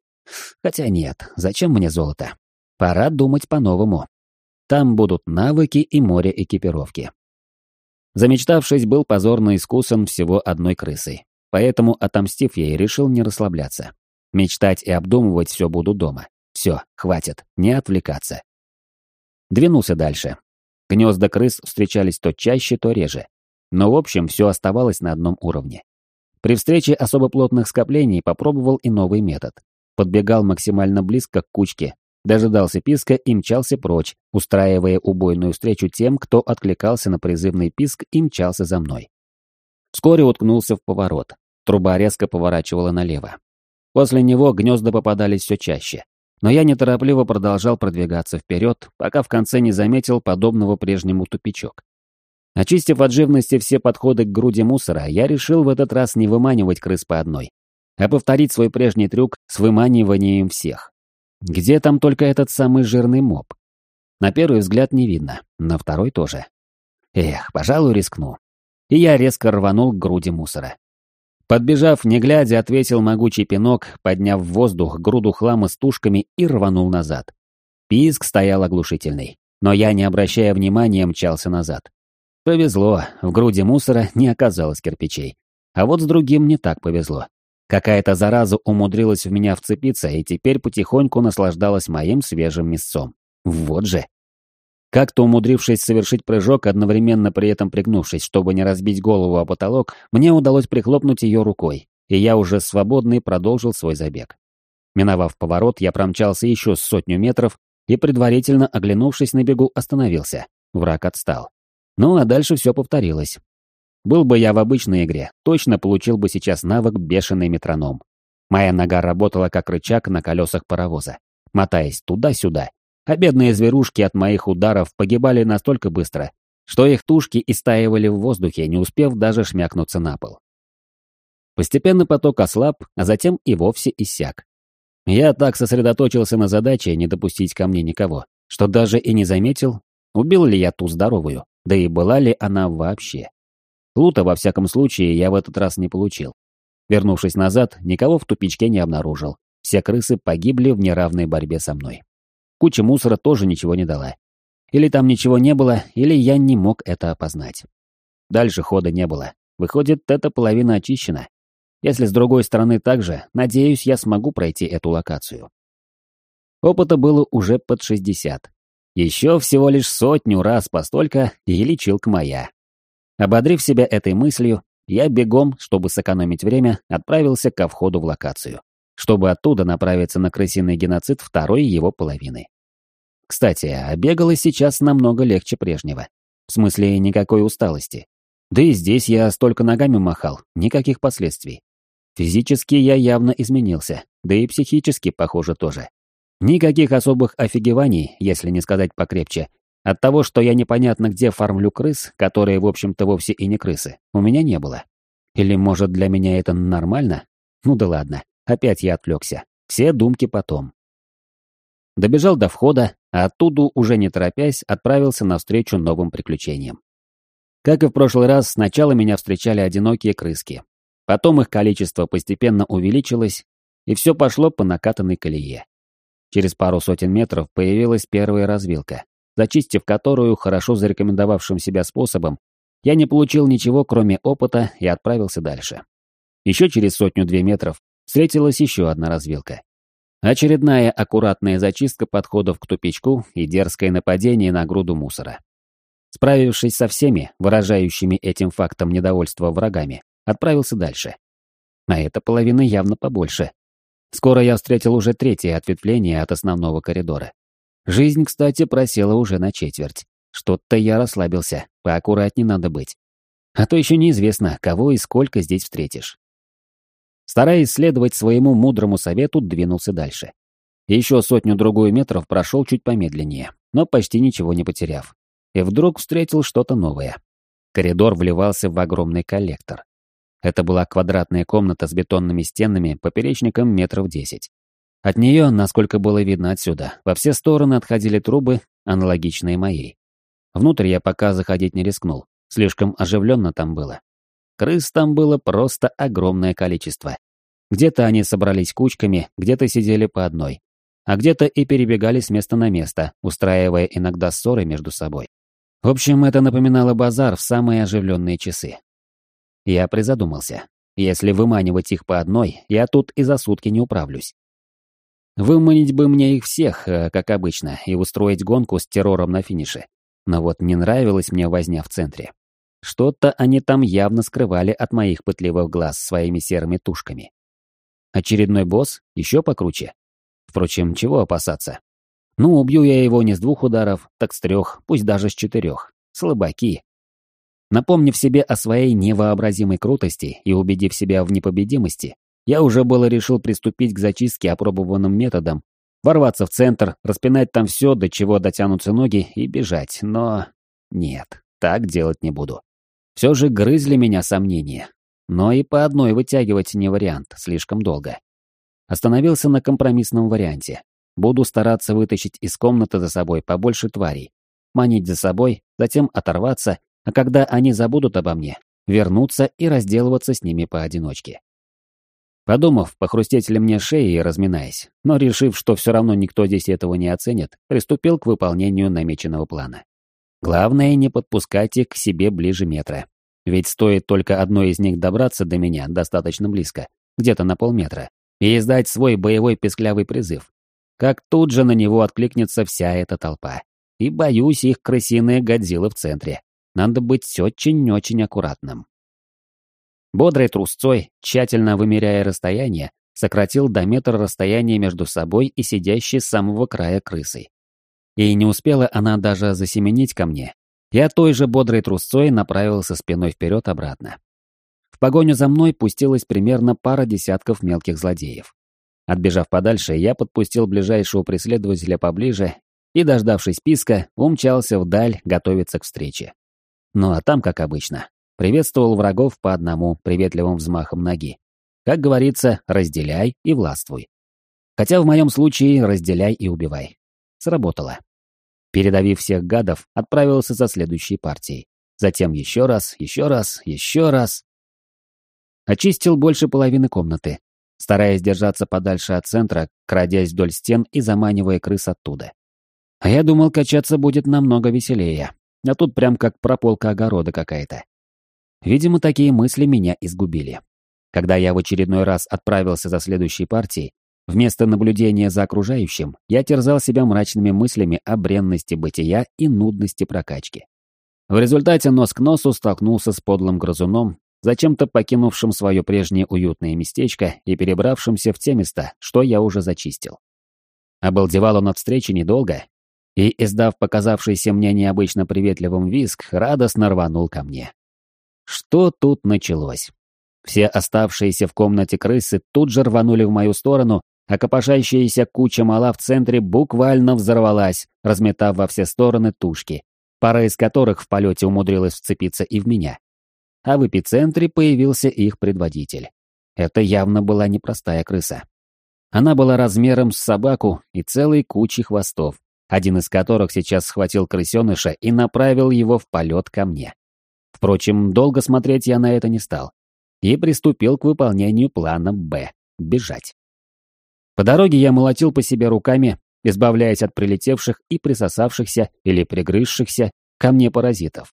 Хотя нет, зачем мне золото? Пора думать по-новому. Там будут навыки и море экипировки. Замечтавшись, был позорно искусан всего одной крысой. Поэтому, отомстив ей, решил не расслабляться. Мечтать и обдумывать все буду дома. Все, хватит, не отвлекаться. Двинулся дальше. Гнезда крыс встречались то чаще, то реже. Но в общем все оставалось на одном уровне. При встрече особо плотных скоплений попробовал и новый метод. Подбегал максимально близко к кучке, дожидался писка и мчался прочь, устраивая убойную встречу тем, кто откликался на призывный писк и мчался за мной. Вскоре уткнулся в поворот. Труба резко поворачивала налево. После него гнезда попадались все чаще. Но я неторопливо продолжал продвигаться вперед, пока в конце не заметил подобного прежнему тупичок. Очистив от живности все подходы к груди мусора, я решил в этот раз не выманивать крыс по одной, а повторить свой прежний трюк с выманиванием всех. Где там только этот самый жирный моб? На первый взгляд не видно, на второй тоже. Эх, пожалуй, рискну. И я резко рванул к груди мусора. Подбежав, не глядя, ответил могучий пинок, подняв в воздух груду хлама с тушками и рванул назад. Писк стоял оглушительный, но я, не обращая внимания, мчался назад. Повезло, в груди мусора не оказалось кирпичей. А вот с другим не так повезло. Какая-то зараза умудрилась в меня вцепиться и теперь потихоньку наслаждалась моим свежим мясцом. Вот же. Как-то умудрившись совершить прыжок, одновременно при этом пригнувшись, чтобы не разбить голову о потолок, мне удалось прихлопнуть ее рукой, и я уже свободный продолжил свой забег. Миновав поворот, я промчался еще сотню метров и, предварительно оглянувшись на бегу, остановился. Враг отстал. Ну а дальше все повторилось. Был бы я в обычной игре, точно получил бы сейчас навык «Бешеный метроном». Моя нога работала как рычаг на колесах паровоза, мотаясь туда-сюда, а бедные зверушки от моих ударов погибали настолько быстро, что их тушки истаивали в воздухе, не успев даже шмякнуться на пол. Постепенно поток ослаб, а затем и вовсе иссяк. Я так сосредоточился на задаче не допустить ко мне никого, что даже и не заметил, убил ли я ту здоровую, да и была ли она вообще. Лута, во всяком случае, я в этот раз не получил. Вернувшись назад, никого в тупичке не обнаружил. Все крысы погибли в неравной борьбе со мной. Куча мусора тоже ничего не дала. Или там ничего не было, или я не мог это опознать. Дальше хода не было. Выходит, эта половина очищена. Если с другой стороны так же, надеюсь, я смогу пройти эту локацию. Опыта было уже под 60. Еще всего лишь сотню раз постолько и лечилка моя. Ободрив себя этой мыслью, я бегом, чтобы сэкономить время, отправился ко входу в локацию чтобы оттуда направиться на крысиный геноцид второй его половины. Кстати, а бегалось сейчас намного легче прежнего. В смысле, никакой усталости. Да и здесь я столько ногами махал, никаких последствий. Физически я явно изменился, да и психически, похоже, тоже. Никаких особых офигеваний, если не сказать покрепче, от того, что я непонятно где фармлю крыс, которые, в общем-то, вовсе и не крысы, у меня не было. Или, может, для меня это нормально? Ну да ладно. Опять я отвлекся. Все думки потом. Добежал до входа, а оттуда, уже не торопясь, отправился навстречу новым приключениям. Как и в прошлый раз, сначала меня встречали одинокие крыски. Потом их количество постепенно увеличилось, и все пошло по накатанной колее. Через пару сотен метров появилась первая развилка, зачистив которую хорошо зарекомендовавшим себя способом, я не получил ничего, кроме опыта, и отправился дальше. Еще через сотню-две метров встретилась еще одна развилка. Очередная аккуратная зачистка подходов к тупичку и дерзкое нападение на груду мусора. Справившись со всеми, выражающими этим фактом недовольство врагами, отправился дальше. А эта половина явно побольше. Скоро я встретил уже третье ответвление от основного коридора. Жизнь, кстати, просела уже на четверть. Что-то я расслабился, поаккуратней надо быть. А то еще неизвестно, кого и сколько здесь встретишь. Стараясь следовать своему мудрому совету, двинулся дальше. Еще сотню-другую метров прошел чуть помедленнее, но почти ничего не потеряв. И вдруг встретил что-то новое. Коридор вливался в огромный коллектор. Это была квадратная комната с бетонными стенами, поперечником метров десять. От нее, насколько было видно отсюда, во все стороны отходили трубы, аналогичные моей. Внутрь я пока заходить не рискнул, слишком оживленно там было. Крыс там было просто огромное количество. Где-то они собрались кучками, где-то сидели по одной, а где-то и перебегали с места на место, устраивая иногда ссоры между собой. В общем, это напоминало базар в самые оживленные часы. Я призадумался. Если выманивать их по одной, я тут и за сутки не управлюсь. Выманить бы мне их всех, э, как обычно, и устроить гонку с террором на финише. Но вот не нравилась мне возня в центре. Что-то они там явно скрывали от моих пытливых глаз своими серыми тушками. Очередной босс еще покруче. Впрочем, чего опасаться? Ну, убью я его не с двух ударов, так с трех, пусть даже с четырех. Слабаки. Напомнив себе о своей невообразимой крутости и убедив себя в непобедимости, я уже было решил приступить к зачистке опробованным методом, ворваться в центр, распинать там все, до чего дотянутся ноги, и бежать, но... нет. так делать не буду. Все же грызли меня сомнения. Но и по одной вытягивать не вариант, слишком долго. Остановился на компромиссном варианте. Буду стараться вытащить из комнаты за собой побольше тварей. Манить за собой, затем оторваться, а когда они забудут обо мне, вернуться и разделываться с ними поодиночке. Подумав, похрустеть ли мне шеи и разминаясь, но решив, что все равно никто здесь этого не оценит, приступил к выполнению намеченного плана. Главное, не подпускать их к себе ближе метра. Ведь стоит только одной из них добраться до меня достаточно близко, где-то на полметра, и издать свой боевой песклявый призыв. Как тут же на него откликнется вся эта толпа. И боюсь их крысиные годзиллы в центре. Надо быть очень-очень аккуратным. Бодрой трусцой, тщательно вымеряя расстояние, сократил до метра расстояние между собой и сидящей с самого края крысой. И не успела она даже засеменить ко мне. Я той же бодрой трусцой направился спиной вперед обратно. В погоню за мной пустилась примерно пара десятков мелких злодеев. Отбежав подальше, я подпустил ближайшего преследователя поближе и, дождавшись писка, умчался вдаль готовиться к встрече. Ну а там, как обычно, приветствовал врагов по одному приветливым взмахом ноги. Как говорится, разделяй и властвуй. Хотя в моем случае разделяй и убивай. Сработало. Передавив всех гадов, отправился за следующей партией. Затем еще раз, еще раз, еще раз. Очистил больше половины комнаты, стараясь держаться подальше от центра, крадясь вдоль стен и заманивая крыс оттуда. А я думал, качаться будет намного веселее. А тут прям как прополка огорода какая-то. Видимо, такие мысли меня изгубили. Когда я в очередной раз отправился за следующей партией, вместо наблюдения за окружающим, я терзал себя мрачными мыслями о бренности бытия и нудности прокачки. В результате нос к носу столкнулся с подлым грызуном, зачем-то покинувшим свое прежнее уютное местечко и перебравшимся в те места, что я уже зачистил. Обалдевал он от встречи недолго, и, издав показавшийся мне необычно приветливым визг, радостно рванул ко мне. Что тут началось? Все оставшиеся в комнате крысы тут же рванули в мою сторону, а копошащаяся куча мала в центре буквально взорвалась, разметав во все стороны тушки, пара из которых в полете умудрилась вцепиться и в меня. А в эпицентре появился их предводитель. Это явно была непростая крыса. Она была размером с собаку и целой кучей хвостов, один из которых сейчас схватил крысеныша и направил его в полет ко мне. Впрочем, долго смотреть я на это не стал и приступил к выполнению плана «Б» — бежать. По дороге я молотил по себе руками, избавляясь от прилетевших и присосавшихся или пригрызшихся ко мне паразитов.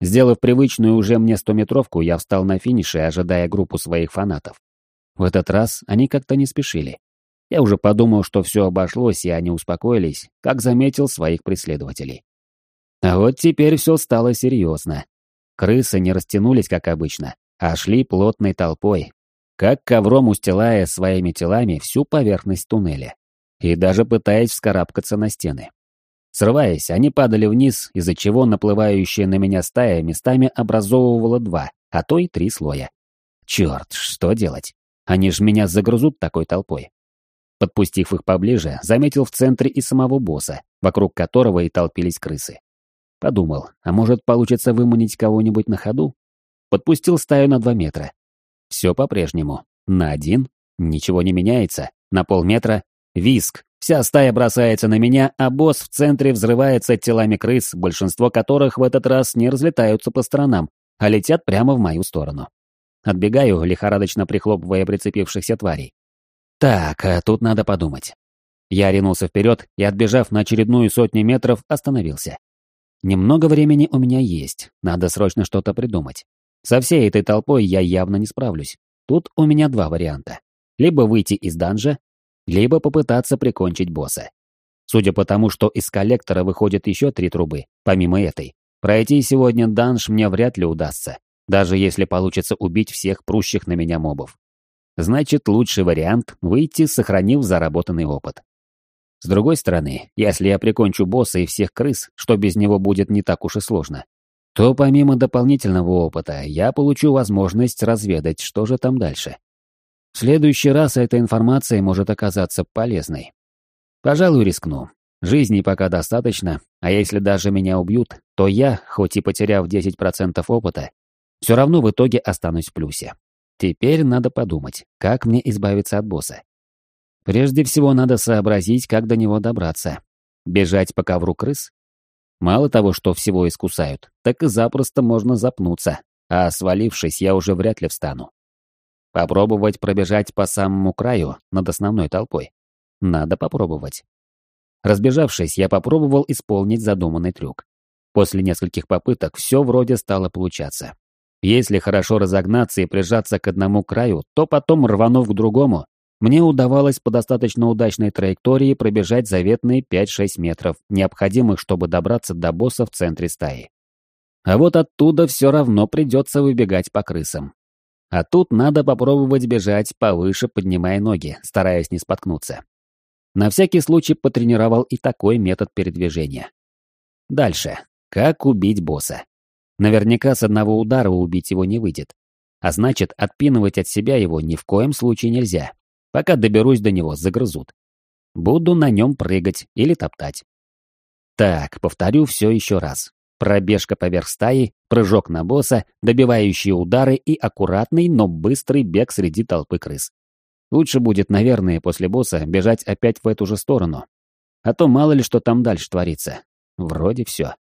Сделав привычную уже мне стометровку, я встал на финише, ожидая группу своих фанатов. В этот раз они как-то не спешили. Я уже подумал, что все обошлось, и они успокоились, как заметил своих преследователей. А вот теперь все стало серьезно. Крысы не растянулись, как обычно, а шли плотной толпой, как ковром устилая своими телами всю поверхность туннеля, и даже пытаясь вскарабкаться на стены. Срываясь, они падали вниз, из-за чего наплывающая на меня стая местами образовывала два, а то и три слоя. Черт, что делать? Они ж меня загрызут такой толпой. Подпустив их поближе, заметил в центре и самого босса, вокруг которого и толпились крысы. Подумал, а может получится выманить кого-нибудь на ходу? Подпустил стаю на два метра. Все по-прежнему. На один. Ничего не меняется. На полметра. Виск. Вся стая бросается на меня, а босс в центре взрывается телами крыс, большинство которых в этот раз не разлетаются по сторонам, а летят прямо в мою сторону. Отбегаю, лихорадочно прихлопывая прицепившихся тварей. Так, а тут надо подумать. Я ринулся вперед и, отбежав на очередную сотню метров, остановился. Немного времени у меня есть, надо срочно что-то придумать. Со всей этой толпой я явно не справлюсь. Тут у меня два варианта. Либо выйти из данжа, либо попытаться прикончить босса. Судя по тому, что из коллектора выходят еще три трубы, помимо этой, пройти сегодня данж мне вряд ли удастся, даже если получится убить всех прущих на меня мобов. Значит, лучший вариант — выйти, сохранив заработанный опыт. С другой стороны, если я прикончу босса и всех крыс, что без него будет не так уж и сложно, то помимо дополнительного опыта я получу возможность разведать, что же там дальше. В следующий раз эта информация может оказаться полезной. Пожалуй, рискну. Жизни пока достаточно, а если даже меня убьют, то я, хоть и потеряв 10% опыта, все равно в итоге останусь в плюсе. Теперь надо подумать, как мне избавиться от босса. Прежде всего надо сообразить, как до него добраться. Бежать по ковру крыс? Мало того, что всего искусают, так и запросто можно запнуться, а свалившись, я уже вряд ли встану. Попробовать пробежать по самому краю над основной толпой. Надо попробовать. Разбежавшись, я попробовал исполнить задуманный трюк. После нескольких попыток все вроде стало получаться. Если хорошо разогнаться и прижаться к одному краю, то потом, рванув к другому, мне удавалось по достаточно удачной траектории пробежать заветные 5-6 метров, необходимых, чтобы добраться до босса в центре стаи. А вот оттуда все равно придется выбегать по крысам. А тут надо попробовать бежать повыше, поднимая ноги, стараясь не споткнуться. На всякий случай потренировал и такой метод передвижения. Дальше. Как убить босса? Наверняка с одного удара убить его не выйдет. А значит, отпинывать от себя его ни в коем случае нельзя. Пока доберусь до него, загрызут. Буду на нем прыгать или топтать. Так, повторю все еще раз. Пробежка поверх стаи, прыжок на босса, добивающие удары и аккуратный, но быстрый бег среди толпы крыс. Лучше будет, наверное, после босса бежать опять в эту же сторону. А то мало ли что там дальше творится. Вроде все.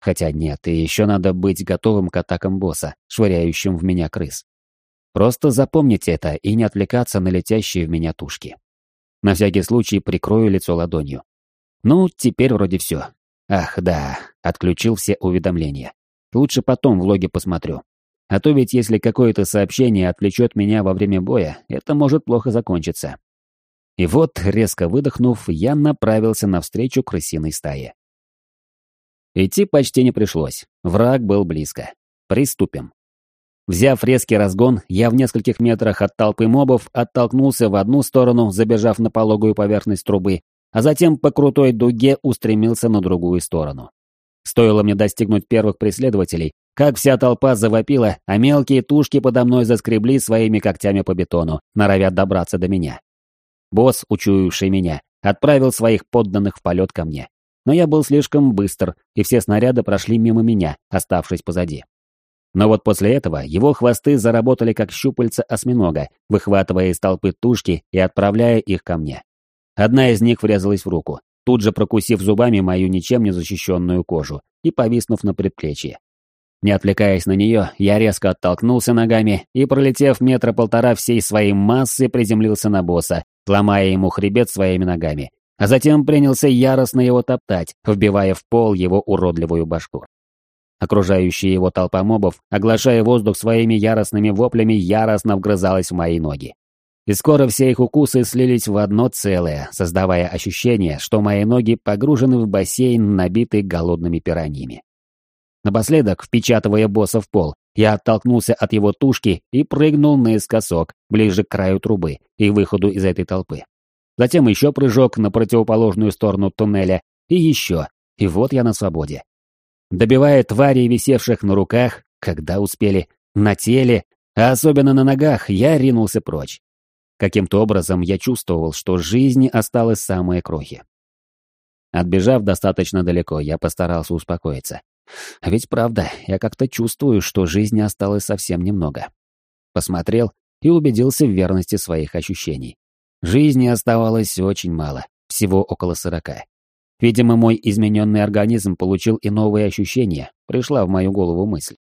Хотя нет, и еще надо быть готовым к атакам босса, швыряющим в меня крыс. Просто запомните это и не отвлекаться на летящие в меня тушки. На всякий случай прикрою лицо ладонью. Ну, теперь вроде все. Ах, да, отключил все уведомления. Лучше потом в логе посмотрю. А то ведь если какое-то сообщение отвлечет меня во время боя, это может плохо закончиться. И вот, резко выдохнув, я направился навстречу крысиной стае. Идти почти не пришлось. Враг был близко. Приступим. Взяв резкий разгон, я в нескольких метрах от толпы мобов оттолкнулся в одну сторону, забежав на пологую поверхность трубы, а затем по крутой дуге устремился на другую сторону. Стоило мне достигнуть первых преследователей, как вся толпа завопила, а мелкие тушки подо мной заскребли своими когтями по бетону, норовят добраться до меня. Босс, учуявший меня, отправил своих подданных в полет ко мне. Но я был слишком быстр, и все снаряды прошли мимо меня, оставшись позади. Но вот после этого его хвосты заработали как щупальца осьминога, выхватывая из толпы тушки и отправляя их ко мне. Одна из них врезалась в руку, тут же прокусив зубами мою ничем не защищенную кожу и повиснув на предплечье. Не отвлекаясь на нее, я резко оттолкнулся ногами и, пролетев метра полтора всей своей массы, приземлился на босса, ломая ему хребет своими ногами, а затем принялся яростно его топтать, вбивая в пол его уродливую башку. Окружающая его толпа мобов, оглашая воздух своими яростными воплями, яростно вгрызалась в мои ноги. И скоро все их укусы слились в одно целое, создавая ощущение, что мои ноги погружены в бассейн, набитый голодными пираньями. Напоследок, впечатывая босса в пол, я оттолкнулся от его тушки и прыгнул наискосок, ближе к краю трубы и выходу из этой толпы. Затем еще прыжок на противоположную сторону туннеля, и еще, и вот я на свободе. Добивая тварей, висевших на руках, когда успели, на теле, а особенно на ногах, я ринулся прочь. Каким-то образом я чувствовал, что жизни осталось самые крохи. Отбежав достаточно далеко, я постарался успокоиться. А ведь правда, я как-то чувствую, что жизни осталось совсем немного. Посмотрел и убедился в верности своих ощущений. Жизни оставалось очень мало, всего около сорока. Видимо, мой измененный организм получил и новые ощущения, пришла в мою голову мысль.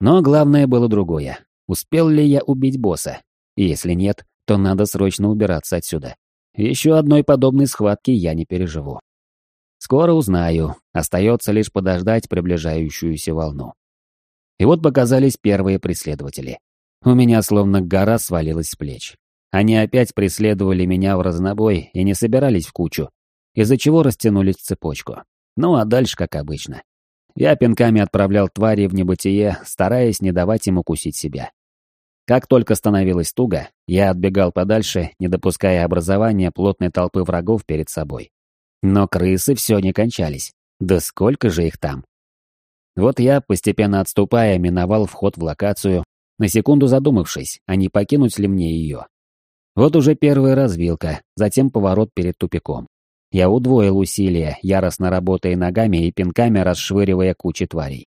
Но главное было другое. Успел ли я убить босса? Если нет, то надо срочно убираться отсюда. Еще одной подобной схватки я не переживу. Скоро узнаю, остается лишь подождать приближающуюся волну. И вот показались первые преследователи. У меня словно гора свалилась с плеч. Они опять преследовали меня в разнобой и не собирались в кучу, из-за чего растянулись в цепочку. Ну а дальше как обычно. Я пинками отправлял твари в небытие, стараясь не давать им укусить себя. Как только становилось туго, я отбегал подальше, не допуская образования плотной толпы врагов перед собой. Но крысы все не кончались. Да сколько же их там? Вот я, постепенно отступая, миновал вход в локацию, на секунду задумавшись, а не покинуть ли мне ее. Вот уже первая развилка, затем поворот перед тупиком. Я удвоил усилия, яростно работая ногами и пинками, расшвыривая кучи тварей.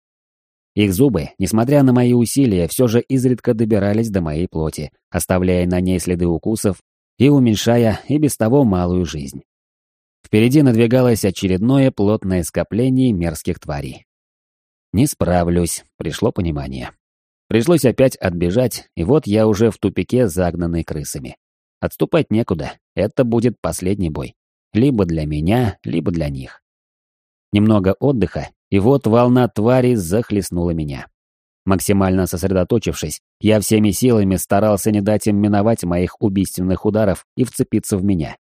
Их зубы, несмотря на мои усилия, все же изредка добирались до моей плоти, оставляя на ней следы укусов и уменьшая и без того малую жизнь. Впереди надвигалось очередное плотное скопление мерзких тварей. Не справлюсь, пришло понимание. Пришлось опять отбежать, и вот я уже в тупике, загнанный крысами. Отступать некуда, это будет последний бой. Либо для меня, либо для них. Немного отдыха, и вот волна твари захлестнула меня. Максимально сосредоточившись, я всеми силами старался не дать им миновать моих убийственных ударов и вцепиться в меня.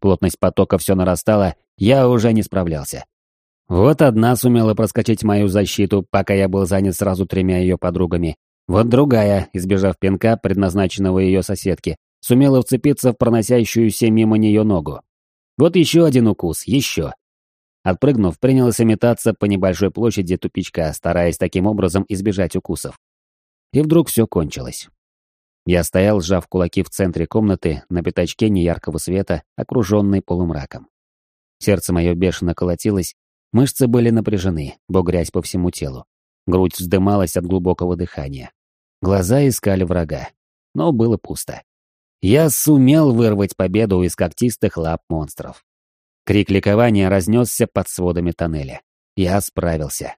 Плотность потока все нарастала, я уже не справлялся. Вот одна сумела проскочить мою защиту, пока я был занят сразу тремя ее подругами. Вот другая, избежав пинка, предназначенного ее соседке, сумела вцепиться в проносящуюся мимо нее ногу. Вот еще один укус, еще. Отпрыгнув, принялся метаться по небольшой площади тупичка, стараясь таким образом избежать укусов. И вдруг все кончилось. Я стоял, сжав кулаки в центре комнаты, на пятачке неяркого света, окруженный полумраком. Сердце мое бешено колотилось, мышцы были напряжены, бугрясь по всему телу. Грудь вздымалась от глубокого дыхания. Глаза искали врага, но было пусто. Я сумел вырвать победу из когтистых лап монстров. Крик ликования разнесся под сводами тоннеля. Я справился.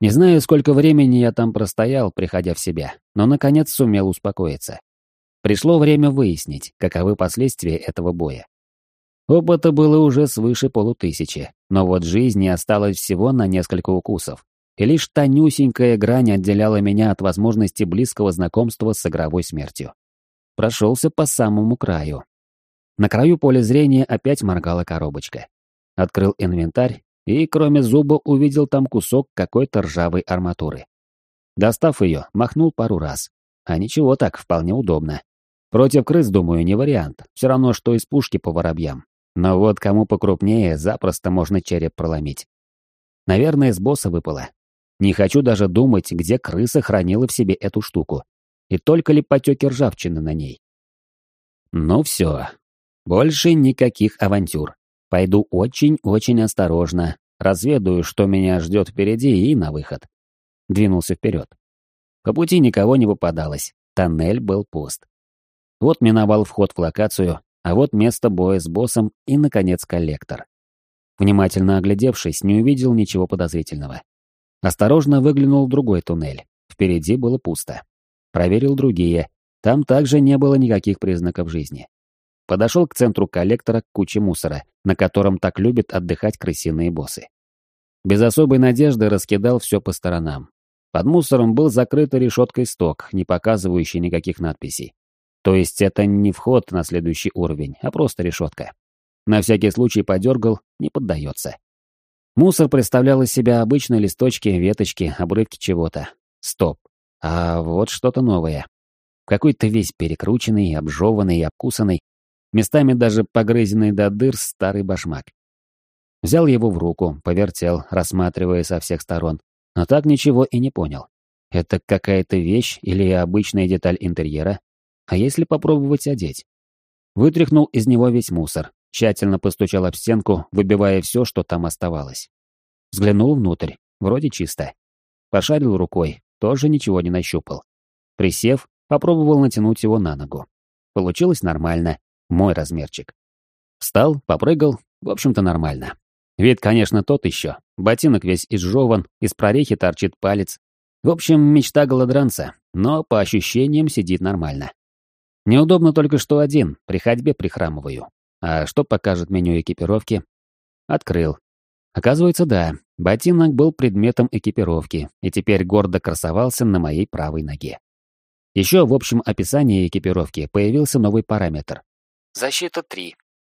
Не знаю, сколько времени я там простоял, приходя в себя, но наконец сумел успокоиться. Пришло время выяснить, каковы последствия этого боя. Опыта было уже свыше полутысячи, но вот жизни осталось всего на несколько укусов, и лишь тонюсенькая грань отделяла меня от возможности близкого знакомства с игровой смертью. Прошелся по самому краю, на краю поля зрения опять моргала коробочка. Открыл инвентарь и, кроме зуба, увидел там кусок какой-то ржавой арматуры. Достав ее, махнул пару раз. А ничего так, вполне удобно. Против крыс, думаю, не вариант. Все равно, что из пушки по воробьям. Но вот кому покрупнее, запросто можно череп проломить. Наверное, с босса выпало. Не хочу даже думать, где крыса хранила в себе эту штуку. И только ли потеки ржавчины на ней. Ну все, больше никаких авантюр. Пойду очень-очень осторожно, разведаю, что меня ждет впереди и на выход. Двинулся вперед. По пути никого не попадалось, тоннель был пуст. Вот миновал вход в локацию, а вот место боя с боссом и, наконец, коллектор. Внимательно оглядевшись, не увидел ничего подозрительного. Осторожно выглянул в другой туннель. Впереди было пусто. Проверил другие. Там также не было никаких признаков жизни. Подошел к центру коллектора к куче мусора, на котором так любят отдыхать крысиные боссы. Без особой надежды раскидал все по сторонам. Под мусором был закрытой решеткой сток, не показывающий никаких надписей. То есть это не вход на следующий уровень, а просто решетка. На всякий случай подергал, не поддается. Мусор представлял из себя обычные листочки, веточки, обрывки чего-то. Стоп. А вот что-то новое. Какой-то весь перекрученный, обжеванный обкусанный, местами даже погрызенный до дыр старый башмак. Взял его в руку, повертел, рассматривая со всех сторон, но так ничего и не понял. Это какая-то вещь или обычная деталь интерьера? А если попробовать одеть? Вытряхнул из него весь мусор, тщательно постучал об стенку, выбивая все, что там оставалось. Взглянул внутрь, вроде чисто. Пошарил рукой, тоже ничего не нащупал. Присев, попробовал натянуть его на ногу. Получилось нормально, мой размерчик. Встал, попрыгал, в общем-то нормально. Вид, конечно, тот еще. Ботинок весь изжеван, из прорехи торчит палец. В общем, мечта голодранца, но по ощущениям сидит нормально. Неудобно только что один, при ходьбе прихрамываю. А что покажет меню экипировки? Открыл. Оказывается, да, ботинок был предметом экипировки и теперь гордо красовался на моей правой ноге. Еще в общем описании экипировки появился новый параметр Защита 3.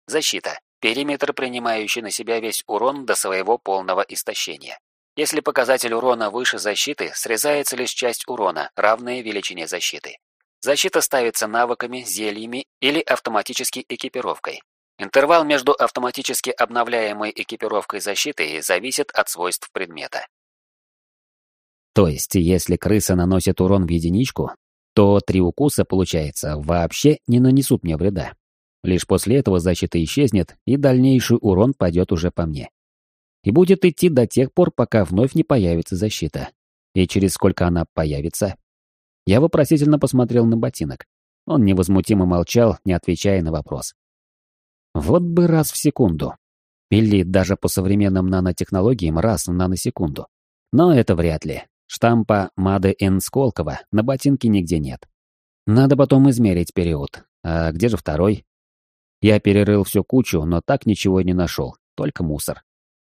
Защита. Периметр, принимающий на себя весь урон до своего полного истощения. Если показатель урона выше защиты, срезается лишь часть урона, равная величине защиты. Защита ставится навыками, зельями или автоматической экипировкой. Интервал между автоматически обновляемой экипировкой защиты зависит от свойств предмета. То есть, если крыса наносит урон в единичку, то три укуса, получается, вообще не нанесут мне вреда. Лишь после этого защита исчезнет, и дальнейший урон пойдет уже по мне. И будет идти до тех пор, пока вновь не появится защита. И через сколько она появится? Я вопросительно посмотрел на ботинок. Он невозмутимо молчал, не отвечая на вопрос. Вот бы раз в секунду. Или даже по современным нанотехнологиям раз в наносекунду. Но это вряд ли. Штампа Мады Н. Сколково на ботинке нигде нет. Надо потом измерить период. А где же второй? Я перерыл всю кучу, но так ничего не нашел, только мусор.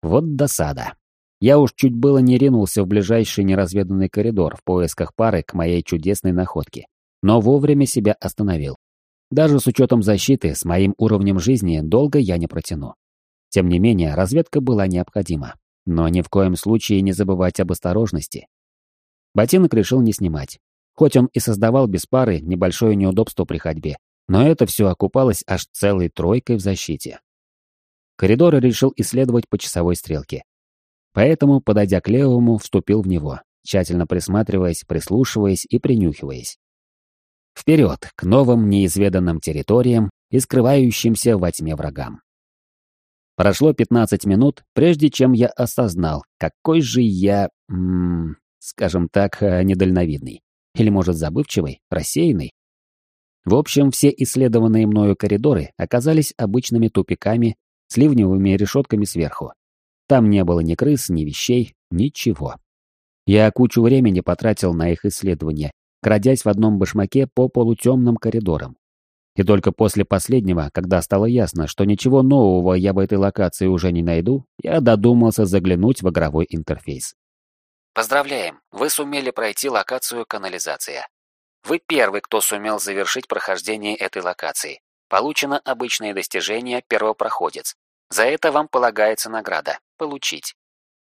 Вот досада. Я уж чуть было не ринулся в ближайший неразведанный коридор в поисках пары к моей чудесной находке, но вовремя себя остановил. Даже с учетом защиты, с моим уровнем жизни, долго я не протяну. Тем не менее, разведка была необходима. Но ни в коем случае не забывать об осторожности. Ботинок решил не снимать. Хоть он и создавал без пары небольшое неудобство при ходьбе, но это все окупалось аж целой тройкой в защите. Коридор решил исследовать по часовой стрелке. Поэтому, подойдя к левому, вступил в него, тщательно присматриваясь, прислушиваясь и принюхиваясь. Вперед, к новым неизведанным территориям и скрывающимся во тьме врагам. Прошло 15 минут, прежде чем я осознал, какой же я, м -м, скажем так, э, недальновидный. Или, может, забывчивый, рассеянный? В общем, все исследованные мною коридоры оказались обычными тупиками с ливневыми решетками сверху. Там не было ни крыс, ни вещей, ничего. Я кучу времени потратил на их исследование, крадясь в одном башмаке по полутемным коридорам. И только после последнего, когда стало ясно, что ничего нового я в этой локации уже не найду, я додумался заглянуть в игровой интерфейс. Поздравляем, вы сумели пройти локацию канализация. Вы первый, кто сумел завершить прохождение этой локации. Получено обычное достижение «Первопроходец». За это вам полагается награда «Получить».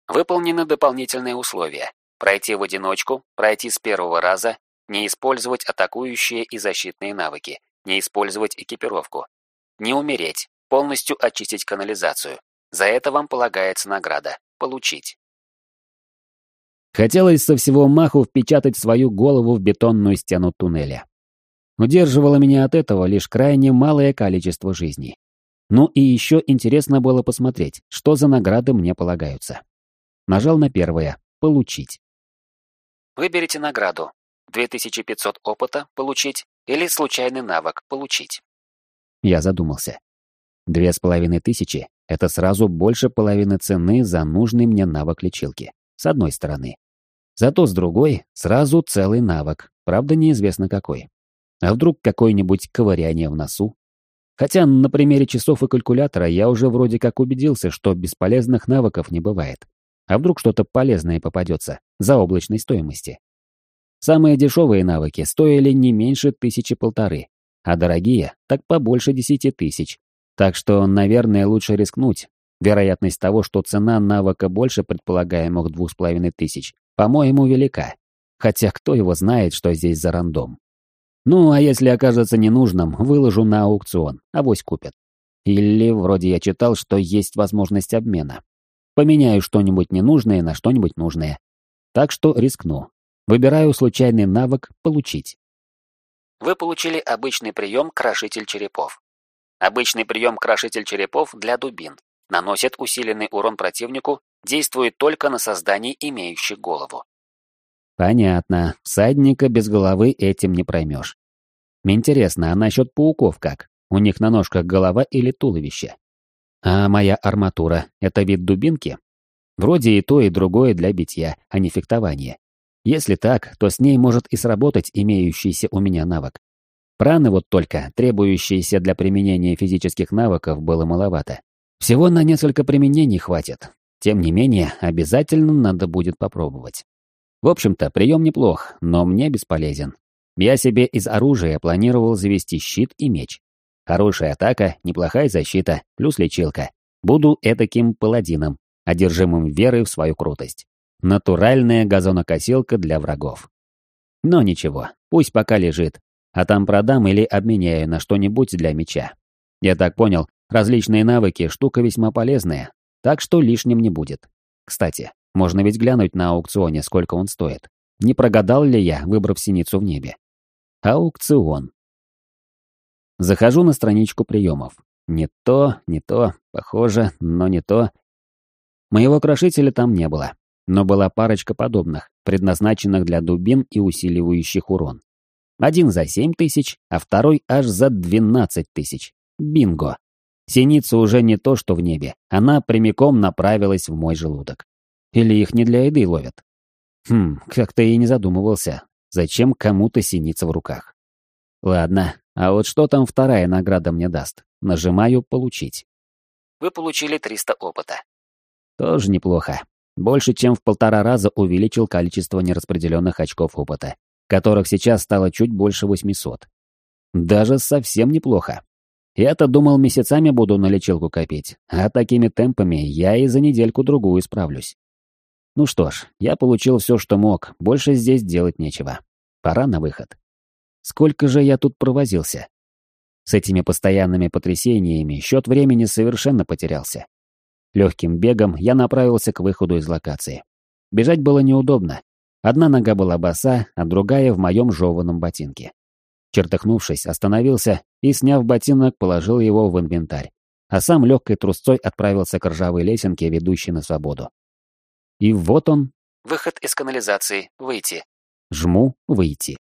Выполнены дополнительные условия. Пройти в одиночку, пройти с первого раза, не использовать атакующие и защитные навыки, не использовать экипировку. Не умереть, полностью очистить канализацию. За это вам полагается награда. Получить. Хотелось со всего маху впечатать свою голову в бетонную стену туннеля. Удерживало меня от этого лишь крайне малое количество жизней. Ну и еще интересно было посмотреть, что за награды мне полагаются. Нажал на первое «Получить». Выберите награду. 2500 опыта получить или случайный навык получить. Я задумался. Две с половиной тысячи — это сразу больше половины цены за нужный мне навык лечилки, с одной стороны. Зато с другой — сразу целый навык, правда неизвестно какой. А вдруг какое-нибудь ковыряние в носу? Хотя на примере часов и калькулятора я уже вроде как убедился, что бесполезных навыков не бывает. А вдруг что-то полезное попадется, за облачной стоимости? Самые дешевые навыки стоили не меньше тысячи полторы, а дорогие — так побольше десяти тысяч. Так что, наверное, лучше рискнуть. Вероятность того, что цена навыка больше предполагаемых двух с половиной тысяч, по-моему, велика. Хотя кто его знает, что здесь за рандом. Ну, а если окажется ненужным, выложу на аукцион, авось купят. Или вроде я читал, что есть возможность обмена. Поменяю что-нибудь ненужное на что-нибудь нужное. Так что рискну. Выбираю случайный навык «Получить». Вы получили обычный прием «Крошитель черепов». Обычный прием «Крошитель черепов» для дубин. Наносит усиленный урон противнику, действует только на создании, имеющих голову. Понятно. Всадника без головы этим не проймешь. Интересно, а насчет пауков как? У них на ножках голова или туловище? А моя арматура — это вид дубинки? Вроде и то, и другое для битья, а не фехтования. Если так, то с ней может и сработать имеющийся у меня навык. Праны вот только, требующиеся для применения физических навыков, было маловато. Всего на несколько применений хватит. Тем не менее, обязательно надо будет попробовать. В общем-то, прием неплох, но мне бесполезен. Я себе из оружия планировал завести щит и меч. Хорошая атака, неплохая защита, плюс лечилка. Буду этаким паладином, одержимым верой в свою крутость. Натуральная газонокосилка для врагов. Но ничего, пусть пока лежит, а там продам или обменяю на что-нибудь для меча. Я так понял, различные навыки – штука весьма полезная, так что лишним не будет. Кстати, можно ведь глянуть на аукционе, сколько он стоит. Не прогадал ли я, выбрав синицу в небе? Аукцион. Захожу на страничку приемов. Не то, не то, похоже, но не то. Моего крошителя там не было, но была парочка подобных, предназначенных для дубин и усиливающих урон. Один за семь тысяч, а второй аж за двенадцать тысяч. Бинго! Синица уже не то, что в небе, она прямиком направилась в мой желудок. Или их не для еды ловят? Хм, как-то и не задумывался, зачем кому-то синица в руках. Ладно, а вот что там вторая награда мне даст? Нажимаю «Получить». Вы получили 300 опыта. Тоже неплохо. Больше, чем в полтора раза увеличил количество нераспределенных очков опыта, которых сейчас стало чуть больше 800. Даже совсем неплохо. Я-то думал, месяцами буду на лечилку копить, а такими темпами я и за недельку-другую справлюсь. Ну что ж, я получил все, что мог, больше здесь делать нечего. Пора на выход. Сколько же я тут провозился? С этими постоянными потрясениями счет времени совершенно потерялся. Легким бегом я направился к выходу из локации. Бежать было неудобно. Одна нога была боса, а другая в моем жеваном ботинке. Чертыхнувшись, остановился и, сняв ботинок, положил его в инвентарь, а сам легкой трусцой отправился к ржавой лесенке, ведущей на свободу. И вот он. Выход из канализации. Выйти. Жму «Выйти».